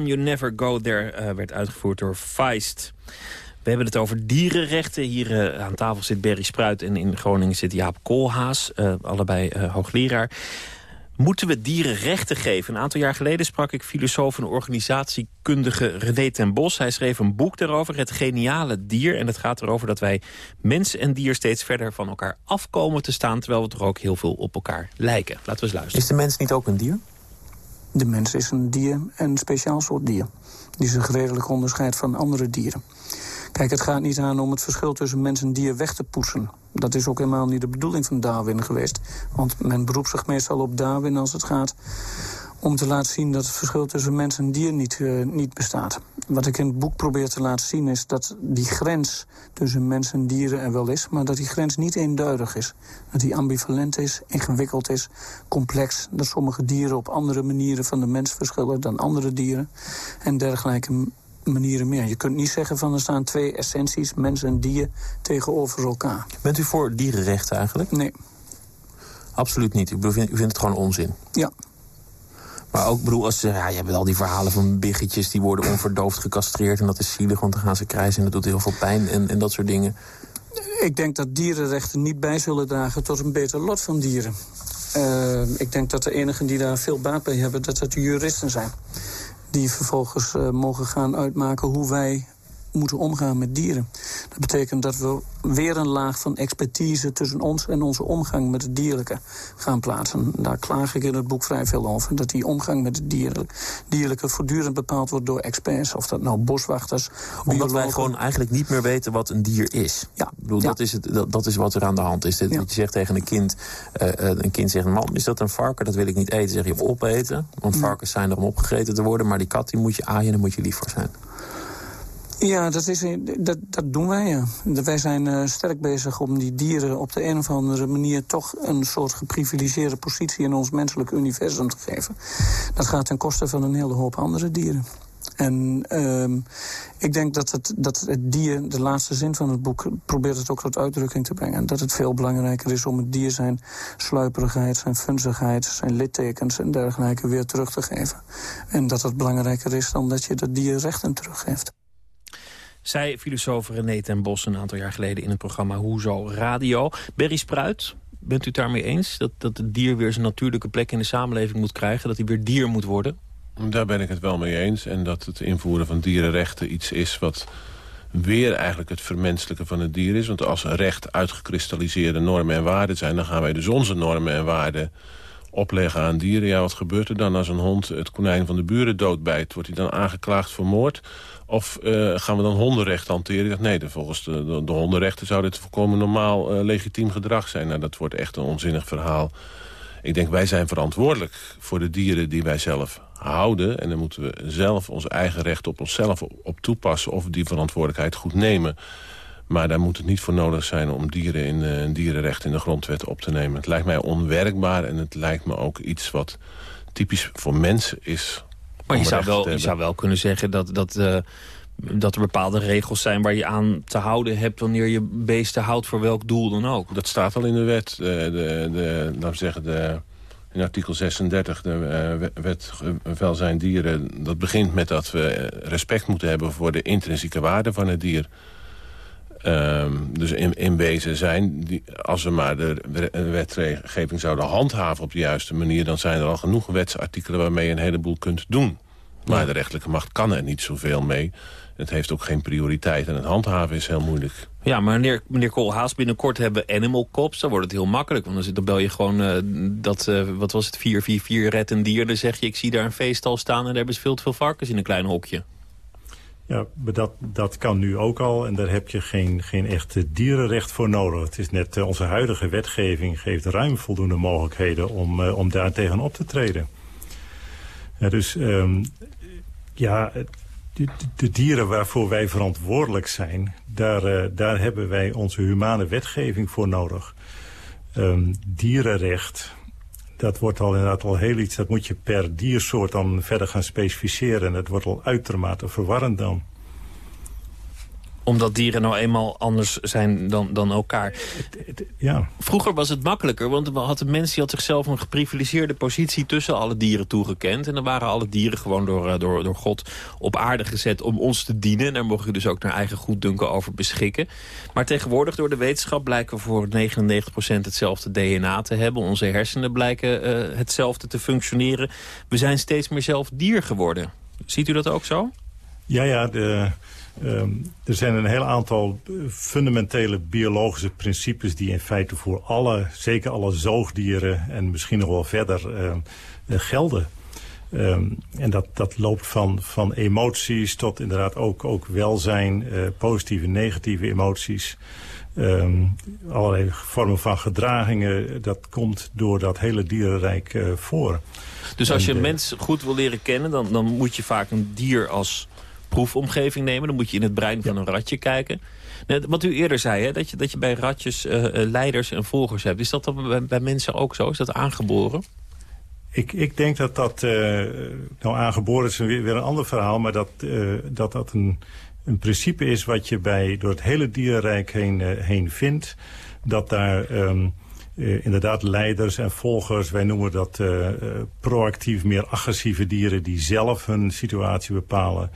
You Never Go There uh, werd uitgevoerd door Feist. We hebben het over dierenrechten. Hier uh, aan tafel zit Berry Spruit en in Groningen zit Jaap Koolhaas. Uh, allebei hoogleraar. Moeten we dieren rechten geven? Een aantal jaar geleden sprak ik filosoof en organisatiekundige René ten Bos. Hij schreef een boek daarover, Het Geniale Dier. En het gaat erover dat wij mens en dier steeds verder van elkaar afkomen te staan... terwijl we toch ook heel veel op elkaar lijken. Laten we eens luisteren. Is de mens niet ook een dier? De mens is een dier, een speciaal soort dier. Die zich redelijk onderscheidt van andere dieren. Kijk, het gaat niet aan om het verschil tussen mens en dier weg te poetsen. Dat is ook helemaal niet de bedoeling van Darwin geweest. Want men beroept zich meestal op Darwin als het gaat om te laten zien dat het verschil tussen mens en dier niet, uh, niet bestaat. Wat ik in het boek probeer te laten zien is dat die grens tussen mens en dieren er wel is... maar dat die grens niet eenduidig is. Dat die ambivalent is, ingewikkeld is, complex. Dat sommige dieren op andere manieren van de mens verschillen dan andere dieren. En dergelijke manieren meer. Je kunt niet zeggen van er staan twee essenties, mens en dier, tegenover elkaar. Bent u voor dierenrechten eigenlijk? Nee. Absoluut niet. U vindt, u vindt het gewoon onzin? Ja. Maar ook, bedoel, als, ja, je hebt al die verhalen van biggetjes... die worden onverdoofd gecastreerd en dat is zielig... want dan gaan ze krijzen en dat doet heel veel pijn en, en dat soort dingen. Ik denk dat dierenrechten niet bij zullen dragen tot een beter lot van dieren. Uh, ik denk dat de enigen die daar veel baat bij hebben... dat dat de juristen zijn. Die vervolgens uh, mogen gaan uitmaken hoe wij moeten omgaan met dieren. Dat betekent dat we weer een laag van expertise tussen ons en onze omgang met het dierlijke gaan plaatsen. Daar klaag ik in het boek vrij veel over. Dat die omgang met het dierlijke, voortdurend bepaald wordt door experts. Of dat nou boswachters, Omdat wij gewoon eigenlijk niet meer weten wat een dier is. Ja. Ik bedoel, Dat, is het, dat, is wat er aan de hand is. Dat je zegt tegen een kind, uh, een kind zegt, man, is dat een varken? Dat wil ik niet eten. zeg je, opeten. Want varkens zijn er om opgegeten te worden. Maar die kat die moet je aaien en daar moet je lief voor zijn. Ja, dat, is, dat, dat doen wij, ja. Wij zijn uh, sterk bezig om die dieren op de een of andere manier... toch een soort geprivilegeerde positie in ons menselijk universum te geven. Dat gaat ten koste van een hele hoop andere dieren. En uh, ik denk dat het, dat het dier, de laatste zin van het boek... probeert het ook tot uitdrukking te brengen. Dat het veel belangrijker is om het dier zijn sluiperigheid... zijn funzigheid, zijn littekens en dergelijke weer terug te geven. En dat het belangrijker is dan dat je dat dier rechten teruggeeft. Zij filosoof René ten Bos een aantal jaar geleden in het programma Hoezo Radio. Berry Spruit, bent u het daarmee eens? Dat, dat het dier weer zijn natuurlijke plek in de samenleving moet krijgen? Dat hij weer dier moet worden? Daar ben ik het wel mee eens. En dat het invoeren van dierenrechten iets is wat weer eigenlijk het vermenselijke van het dier is. Want als recht uitgekristalliseerde normen en waarden zijn... dan gaan wij dus onze normen en waarden opleggen aan dieren. Ja, wat gebeurt er dan als een hond het konijn van de buren doodbijt? Wordt hij dan aangeklaagd voor moord? Of uh, gaan we dan hondenrecht hanteren? Nee, volgens de, de, de, hondenrechten zou dit volkomen normaal uh, legitiem gedrag zijn. Nou, dat wordt echt een onzinnig verhaal. Ik denk, wij zijn verantwoordelijk voor de dieren die wij zelf houden. En dan moeten we zelf onze eigen rechten op onszelf op toepassen... of die verantwoordelijkheid goed nemen. Maar daar moet het niet voor nodig zijn om dieren in uh, dierenrecht in de grondwet op te nemen. Het lijkt mij onwerkbaar en het lijkt me ook iets wat typisch voor mensen is maar je zou, wel, je zou wel kunnen zeggen dat, dat, uh, dat er bepaalde regels zijn waar je aan te houden hebt... wanneer je beesten houdt voor welk doel dan ook. Dat staat al in de wet. De, de, de laten we zeggen, de, in artikel 36, de wet welzijn dieren... dat begint met dat we respect moeten hebben voor de intrinsieke waarde van het dier... Um, dus in, in wezen zijn, die, als we maar de wetgeving zouden handhaven op de juiste manier... dan zijn er al genoeg wetsartikelen waarmee je een heleboel kunt doen. Maar de rechterlijke macht kan er niet zoveel mee. Het heeft ook geen prioriteit en het handhaven is heel moeilijk. Ja, maar meneer, meneer Koolhaas, binnenkort hebben Animal Cops. Dan wordt het heel makkelijk, want dan, bel je gewoon uh, dat, uh, wat was het, 444 red een dier. Dan zeg je, ik zie daar een veestal staan en daar hebben ze veel te veel varkens in een klein hokje. Ja, dat, dat kan nu ook al en daar heb je geen, geen echte dierenrecht voor nodig. Het is net, uh, onze huidige wetgeving geeft ruim voldoende mogelijkheden om, uh, om daar tegen op te treden. Dus um, ja, de, dieren waarvoor wij verantwoordelijk zijn... daar, daar hebben wij onze humane wetgeving voor nodig. Um, dierenrecht, dat wordt al inderdaad al heel iets... dat moet je per diersoort dan verder gaan specificeren. En dat wordt al uitermate verwarrend dan omdat dieren nou eenmaal anders zijn dan, dan elkaar. Ja. Vroeger was het makkelijker, want had de mens die had zichzelf een geprivilegeerde positie tussen alle dieren toegekend. En dan waren alle dieren gewoon door, eh, door, door God op aarde gezet om ons te dienen. En daar mocht je dus ook naar eigen goeddunken over beschikken. Maar tegenwoordig door de wetenschap blijken we voor 99% hetzelfde DNA te hebben. Onze hersenen blijken uh, hetzelfde te functioneren. We zijn steeds meer zelf dier geworden. Ziet u dat ook zo? Ja, ja, de, Um, er zijn een heel aantal fundamentele biologische principes... die in feite voor alle, zeker alle zoogdieren en misschien nog wel verder uh, gelden. Um, en dat, dat loopt van, van emoties tot inderdaad ook, ook welzijn, uh, positieve en negatieve emoties. Um, allerlei vormen van gedragingen, dat komt door dat hele dierenrijk uh, voor. Dus als je een mens goed wil leren kennen, dan, dan moet je vaak een dier als proefomgeving nemen. Dan moet je in het brein van een ratje kijken. Wat u eerder zei, hè, dat, je, dat je bij ratjes uh, leiders en volgers hebt. Is dat dan bij, bij, mensen ook zo? Is dat aangeboren? Ik, ik denk dat dat, uh, nou aangeboren is weer, weer, een ander verhaal, maar dat uh, dat, dat een, een principe is wat je bij, door het hele dierenrijk heen, heen vindt. Dat daar um, inderdaad leiders en volgers, wij noemen dat proactief meer agressieve dieren die zelf hun situatie bepalen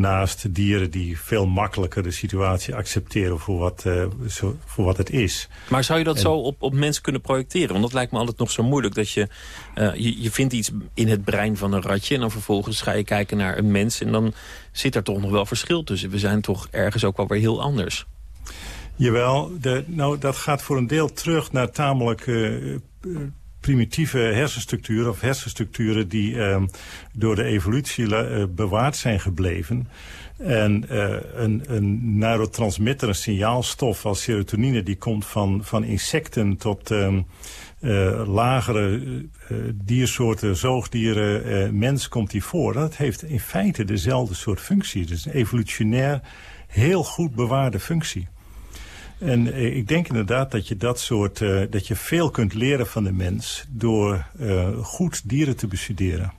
naast dieren die veel makkelijker de situatie accepteren voor wat, uh, zo, voor wat het is. Maar zou je dat zo op, op mensen kunnen projecteren? Want dat lijkt me altijd nog zo moeilijk. Dat je, uh, je, je vindt iets in het brein van een ratje en dan vervolgens ga je kijken naar een mens. En dan zit er toch nog wel verschil tussen. We zijn toch ergens ook wel weer heel anders. Jawel, de, nou, dat gaat voor een deel terug naar tamelijk uh, primitieve hersenstructuren of hersenstructuren die uh, door de evolutie uh, bewaard zijn gebleven. En uh, een, een neurotransmitter, een signaalstof als serotonine, die komt van, van insecten tot uh, lagere diersoorten, zoogdieren, mens komt die voor. Dat heeft in feite dezelfde soort functie. Dus een evolutionair heel goed bewaarde functie. En eh, ik denk inderdaad dat je dat soort, uh, dat je veel kunt leren van de mens door uh, goed dieren te bestuderen.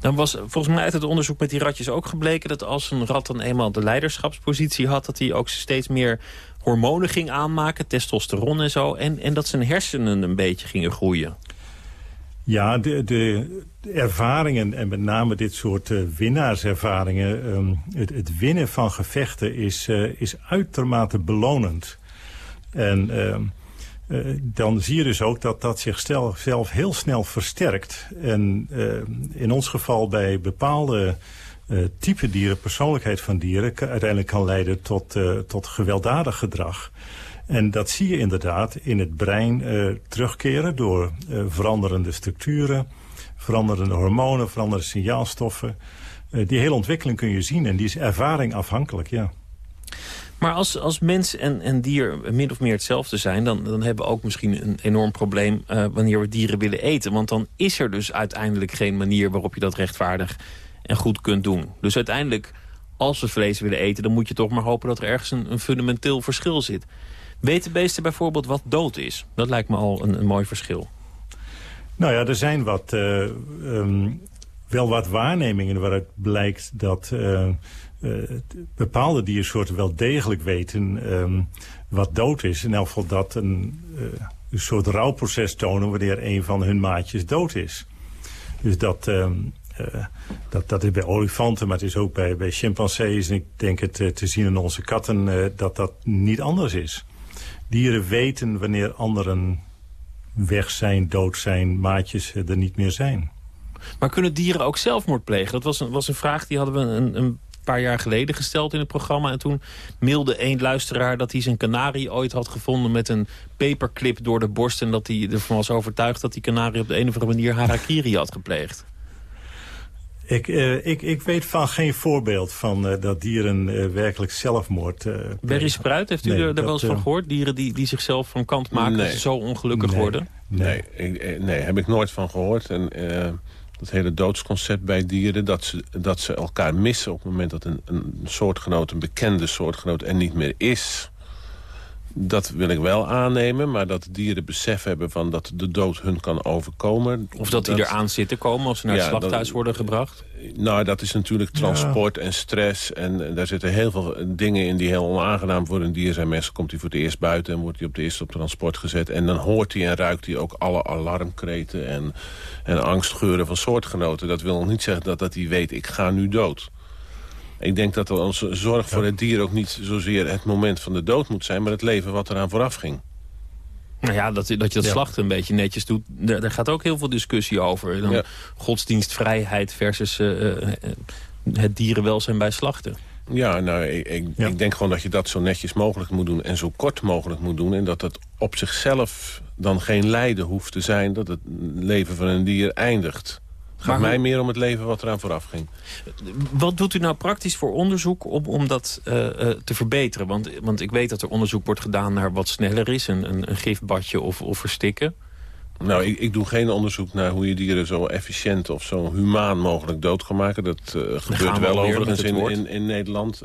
Dan was volgens mij uit het onderzoek met die ratjes ook gebleken... dat als een rat dan eenmaal de leiderschapspositie had... dat hij ook steeds meer hormonen ging aanmaken, testosteron en zo... en, en dat zijn hersenen een beetje gingen groeien. Ja, de, de ervaringen en met name dit soort uh, winnaarservaringen... Um, het, het, winnen van gevechten is, uh, is uitermate belonend. En uh, dan zie je dus ook dat dat zichzelf zelf heel snel versterkt. En in ons geval bij bepaalde type dieren, persoonlijkheid van dieren... uiteindelijk kan leiden tot, tot gewelddadig gedrag. En dat zie je inderdaad in het brein terugkeren door veranderende structuren... veranderende hormonen, veranderende signaalstoffen. die hele ontwikkeling kun je zien en die is ervaring afhankelijk, ja. Maar als, als mens en, en dier min of meer hetzelfde zijn... dan, dan hebben we ook misschien een enorm probleem uh, wanneer we dieren willen eten. Want dan is er dus uiteindelijk geen manier waarop je dat rechtvaardig en goed kunt doen. Dus uiteindelijk, als we vlees willen eten... dan moet je toch maar hopen dat er ergens een, fundamenteel verschil zit. Weten beesten bijvoorbeeld wat dood is? Dat lijkt me al een, een mooi verschil. Nou ja, er zijn wat, uh, um, wel wat waarnemingen waaruit blijkt dat... Uh, bepaalde diersoorten wel degelijk weten um, wat dood is. In elk geval dat een, uh, een soort rouwproces tonen wanneer een van hun maatjes dood is. Dus dat, um, uh, dat, dat is bij olifanten, maar het is ook bij, bij chimpansees... en ik denk het te zien in onze katten, dat dat niet anders is. Dieren weten wanneer anderen weg zijn, dood zijn, maatjes er niet meer zijn. Maar kunnen dieren ook zelfmoord plegen? Dat was een, was een vraag die hadden we een, een paar jaar geleden gesteld in het programma. En toen mailde één luisteraar dat hij zijn kanarie ooit had gevonden... met een paperclip door de borst. En dat hij ervan was overtuigd dat die kanarie op de een of andere manier harakiri had gepleegd. Ik, uh, ik, ik weet van geen voorbeeld van uh, dat dieren uh, werkelijk zelfmoord uh, Berry Spruit, heeft u nee, er, daar wel eens van gehoord? Dieren die, die zichzelf van kant maken nee. zo ongelukkig nee. worden? Nee, ik, nee, heb ik nooit van gehoord. En dat hele doodsconcept bij dieren... dat ze, dat ze elkaar missen op het moment dat een, een soortgenoot... een bekende soortgenoot er niet meer is dat wil ik wel aannemen, maar dat dieren besef hebben van dat de dood hun kan overkomen. Of dat die er aan zitten komen als ze naar het slachthuis worden gebracht? Nou, dat is natuurlijk transport en stress. En, daar zitten heel veel dingen in die heel onaangenaam voor een dier zijn. Mensen komt hij voor het eerst buiten en wordt hij op de eerste op transport gezet. En dan hoort hij en ruikt hij ook alle alarmkreten en, en angstgeuren van soortgenoten. Dat wil nog niet zeggen dat, dat hij weet, ik ga nu dood. Ik denk dat onze zorg voor het dier ook niet zozeer het moment van de dood moet zijn... maar het leven wat eraan vooraf ging. Nou ja, dat, dat je dat slachten een beetje netjes doet, daar, gaat ook heel veel discussie over. Dan Godsdienstvrijheid versus uh, het dierenwelzijn bij slachten. Ja, nou, ik, ik, denk gewoon dat je dat zo netjes mogelijk moet doen... en zo kort mogelijk moet doen. En dat het op zichzelf dan geen lijden hoeft te zijn... dat het leven van een dier eindigt. Het gaat mij meer om het leven wat eraan vooraf ging. Wat doet u nou praktisch voor onderzoek om, om dat uh, uh, te verbeteren? Want, want ik weet dat er onderzoek wordt gedaan naar wat sneller is. Een, een, een gifbadje of, of verstikken. Nou, ik, ik, doe geen onderzoek naar hoe je dieren zo efficiënt of zo humaan mogelijk dood kan maken. Dat uh, gebeurt wel overigens in, in, in, Nederland.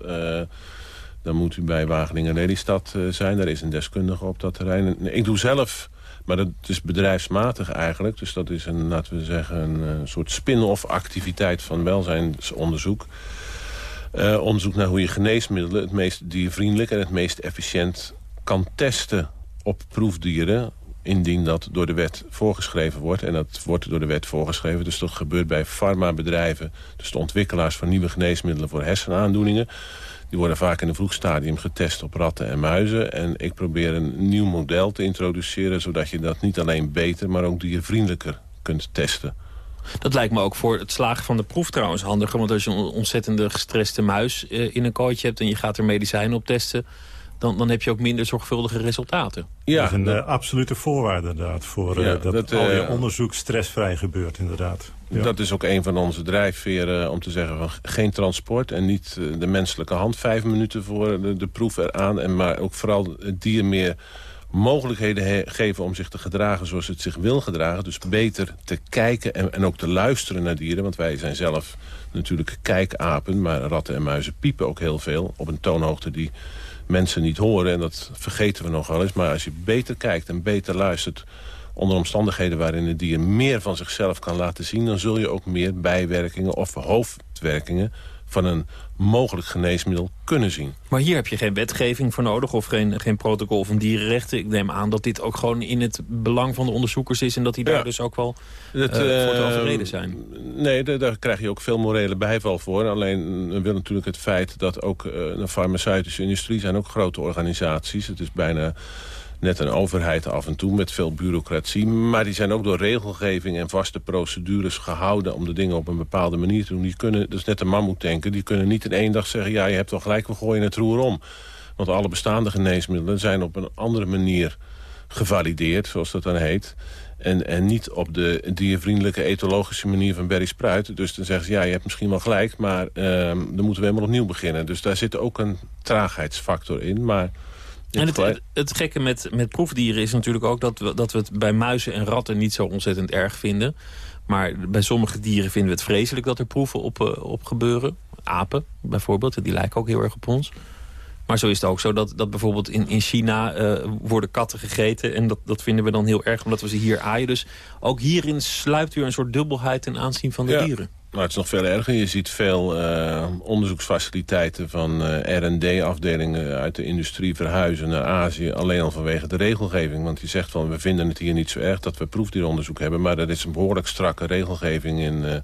dan moet u bij Wageningen Lelystad zijn. Daar is een deskundige op dat terrein. Ik doe zelf maar dat is bedrijfsmatig eigenlijk. Dus dat is een, laten we zeggen, een, eh, soort spin-off activiteit van welzijnsonderzoek. Uh, onderzoek naar hoe je geneesmiddelen het meest diervriendelijk en het meest efficiënt kan testen op proefdieren indien dat door de wet voorgeschreven wordt. En dat wordt door de wet voorgeschreven. Dus dat gebeurt bij farmabedrijven. Dus de ontwikkelaars van nieuwe geneesmiddelen voor hersenaandoeningen. Die worden vaak in een vroeg stadium getest op ratten en muizen. En ik probeer een nieuw model te introduceren... zodat je dat niet alleen beter, maar ook diervriendelijker kunt testen. Dat lijkt me ook voor het slagen van de proef trouwens handiger. Want als je een ontzettende gestreste muis eh, in een kooitje hebt... en je gaat er medicijnen op testen... Dan, dan heb je ook minder zorgvuldige resultaten. Ja, dat is een eh, absolute voorwaarde inderdaad... voor uh, dat, al je onderzoek stressvrij gebeurt inderdaad. Dat is ook een van onze drijfveren om te zeggen van geen transport... en niet eh, de menselijke hand vijf minuten voor de, de proef eraan... En maar ook vooral het dier meer mogelijkheden geven om zich te gedragen zoals het zich wil gedragen. Dus beter te kijken en, en ook te luisteren naar dieren. Want wij zijn zelf natuurlijk kijkapen, maar ratten en muizen piepen ook heel veel... op een toonhoogte die mensen niet horen. En dat vergeten we nogal eens. Maar als je beter kijkt en beter luistert onder omstandigheden waarin het dier meer van zichzelf kan laten zien... dan zul je ook meer bijwerkingen of hoofdwerkingen van een mogelijk geneesmiddel kunnen zien. Maar hier heb je geen wetgeving voor nodig of geen, geen protocol van dierenrechten. Ik neem aan dat dit ook gewoon in het belang van de onderzoekers is... en dat die daar dus ook wel dat, uh, voor te eh, overreden zijn. Nee, daar, krijg je ook veel morele bijval voor. Alleen we willen natuurlijk het feit dat ook uh, de farmaceutische industrie... zijn ook grote organisaties. Het is bijna net een overheid af en toe met veel bureaucratie. Maar die zijn ook door regelgeving en vaste procedures gehouden... om de dingen op een bepaalde manier te doen. Die kunnen, dat is net een mammoetanker, die kunnen niet in één dag zeggen... ja, je hebt wel gelijk, we gooien het roer om. Want alle bestaande geneesmiddelen zijn op een andere manier gevalideerd, zoals dat dan heet. En, en niet op de diervriendelijke etologische manier van Berry Spruit. Dus dan zeggen ze, ja, je hebt misschien wel gelijk... maar uh, dan moeten we helemaal opnieuw beginnen. Dus daar zit ook een traagheidsfactor in. Maar en het, het, gekke met, met proefdieren is natuurlijk ook dat we, dat we het bij muizen en ratten niet zo ontzettend erg vinden. Maar bij sommige dieren vinden we het vreselijk dat er proeven op, uh, op gebeuren. Apen bijvoorbeeld, die lijken ook heel erg op ons. Maar zo is het ook zo dat, dat bijvoorbeeld in, in China uh, worden katten gegeten. En dat, dat vinden we dan heel erg omdat we ze hier aaien. Dus ook hierin sluipt weer een soort dubbelheid ten aanzien van de dieren. Maar het is nog veel erger. Je ziet veel uh, onderzoeksfaciliteiten van uh, R&D-afdelingen uit de industrie verhuizen naar Azië. Alleen al vanwege de regelgeving. Want die zegt van we vinden het hier niet zo erg dat we proefdieronderzoek hebben. Maar er is een behoorlijk strakke regelgeving in, uh,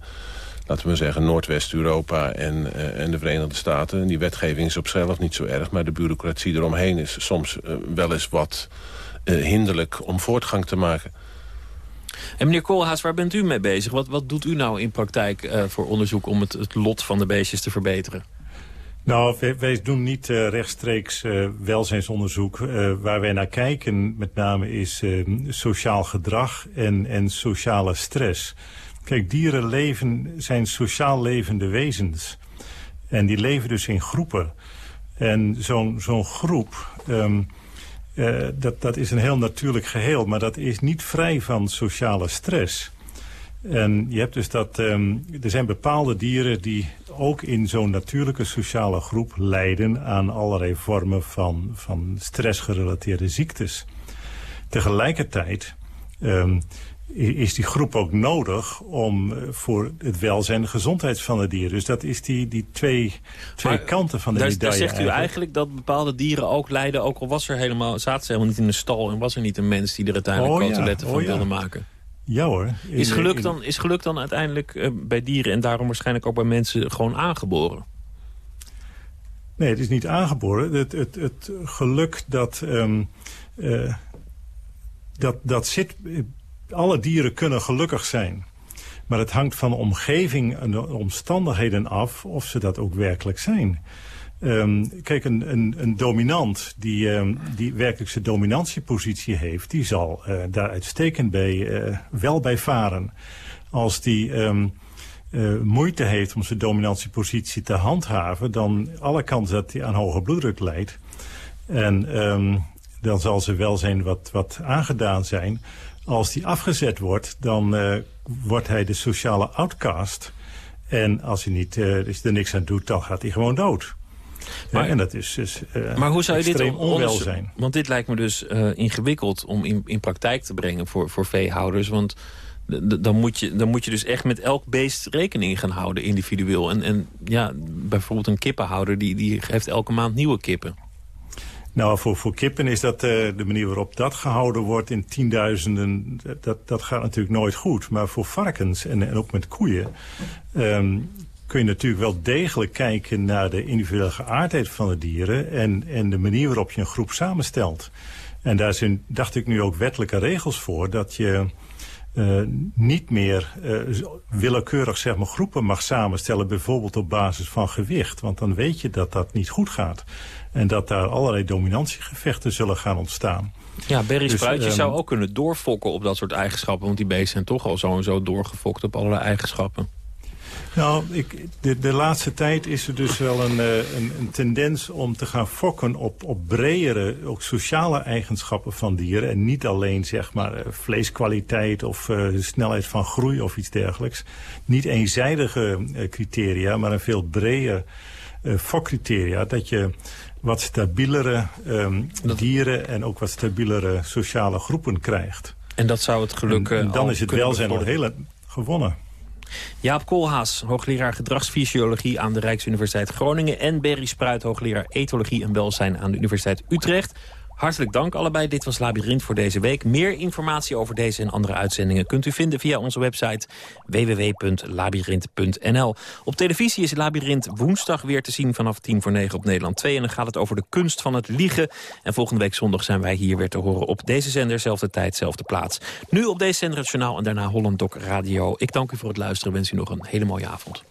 laten we zeggen, Noordwest-Europa en, en de Verenigde Staten. En die wetgeving is op zichzelf niet zo erg. Maar de bureaucratie eromheen is soms wel eens wat hinderlijk om voortgang te maken. En meneer Koolhaas, waar bent u mee bezig? Wat, wat doet u nou in praktijk uh, voor onderzoek om het, het lot van de beestjes te verbeteren? Nou, wij, doen niet uh, rechtstreeks uh, welzijnsonderzoek. waar wij naar kijken met name is sociaal gedrag en, en sociale stress. Kijk, dieren leven, zijn sociaal levende wezens. En die leven dus in groepen. En zo'n zo'n groep... Um, uh, dat, dat is een heel natuurlijk geheel, maar dat is niet vrij van sociale stress. En je hebt dus dat, ehm, er zijn bepaalde dieren die ook in zo'n natuurlijke sociale groep lijden aan allerlei vormen van, van stressgerelateerde ziektes. Tegelijkertijd um, is die groep ook nodig om eh, voor het welzijn en gezondheid van de dieren. Dus dat is die, die twee, twee kanten van de daar, medaille. Daar zegt u eigenlijk. dat bepaalde dieren ook lijden, ook al was er helemaal, zaten ze helemaal niet in een stal... en was er niet een mens die er uiteindelijk oh, koteletten van oh, wilde maken. Ja hoor. is, geluk dan, is geluk dan uiteindelijk uh, bij dieren en daarom waarschijnlijk ook bij mensen gewoon aangeboren? Nee, het is niet aangeboren. Het, het, het geluk dat, um, uh, dat, dat zit alle dieren kunnen gelukkig zijn. Maar het hangt van de omgeving en de omstandigheden af of ze dat ook werkelijk zijn. Um, kijk, een, een, dominant die, um, die werkelijk zijn dominantiepositie heeft... die zal uh, daar uitstekend bij, uh, wel bij varen. Als die um, uh, moeite heeft om zijn dominantiepositie te handhaven... dan alle kans dat hij aan hoge bloeddruk leidt. En dan zal zijn welzijn wat, wat aangedaan zijn... Als die afgezet wordt, dan uh, wordt hij de sociale outcast. En als hij niet, uh, er niks aan doet, dan gaat hij gewoon dood. Maar, ja, en dat is dus uh, maar hoe zou je dit onwelzijn. Want dit lijkt me dus ingewikkeld om in, in praktijk te brengen voor, voor veehouders. Want dan moet, je, dan moet je dus echt met elk beest rekening gaan houden individueel. En, en ja, bijvoorbeeld een kippenhouder die, die heeft elke maand nieuwe kippen. Nou, voor, voor kippen is dat uh, de manier waarop dat gehouden wordt in tienduizenden, dat, dat gaat natuurlijk nooit goed. Maar voor varkens en, en ook met koeien um, kun je natuurlijk wel degelijk kijken naar de individuele geaardheid van de dieren en, en de manier waarop je een groep samenstelt. En daar zijn, dacht ik nu ook wettelijke regels voor dat je uh, niet meer uh, willekeurig zeg maar, groepen mag samenstellen, bijvoorbeeld op basis van gewicht. Want dan weet je dat dat niet goed gaat. En dat daar allerlei dominantiegevechten zullen gaan ontstaan. Ja, Berry dus, Spruitje um, zou ook kunnen doorfokken op dat soort eigenschappen. Want die beesten zijn toch al zo en zo doorgefokt op allerlei eigenschappen. Nou, ik, de, de laatste tijd is er dus wel een, uh, een, een, tendens om te gaan fokken op, op bredere, ook sociale eigenschappen van dieren. En niet alleen zeg maar uh, vleeskwaliteit of uh, snelheid van groei of iets dergelijks. Niet eenzijdige criteria, maar een veel breder fokcriteria. Dat je wat stabielere um, dieren en ook wat stabielere sociale groepen krijgt. En dat zou het geluk en, en dan is het welzijn al heel gewonnen. Jaap Koolhaas, hoogleraar gedragsfysiologie aan de Rijksuniversiteit Groningen... en Berry Spruit, hoogleraar etologie en welzijn aan de Universiteit Utrecht. Hartelijk dank allebei. Dit was Labyrinth voor deze week. Meer informatie over deze en andere uitzendingen kunt u vinden via onze website www.labyrinth.nl. Op televisie is Labyrinth woensdag weer te zien vanaf tien voor negen op Nederland 2. En dan gaat het over de kunst van het liegen. En volgende week zondag zijn wij hier weer te horen op deze zender. Zelfde tijd, zelfde plaats. Nu op deze zender het journaal en daarna Holland Doc Radio. Ik dank u voor het luisteren. Wens u nog een hele mooie avond.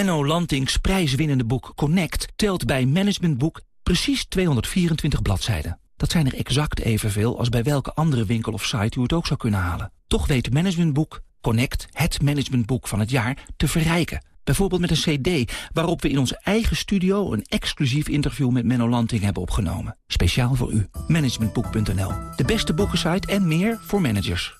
Menno Lantings prijswinnende boek Connect telt bij Managementboek precies 224 bladzijden. Dat zijn er exact evenveel als bij welke andere winkel of site u het ook zou kunnen halen. Toch weet Managementboek Connect, het managementboek van het jaar, te verrijken. Bijvoorbeeld met een cd waarop we in onze eigen studio een exclusief interview met Menno Lanting hebben opgenomen. Speciaal voor u. Managementboek.nl. De beste boekensite en meer voor managers.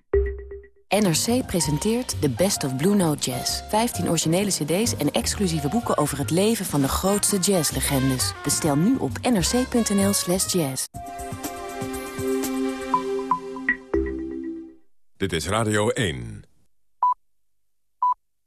NRC presenteert The Best of Blue Note Jazz. 15 originele cd's en exclusieve boeken over het leven van de grootste jazzlegendes. Bestel nu op nrc.nl slash jazz. Dit is Radio 1.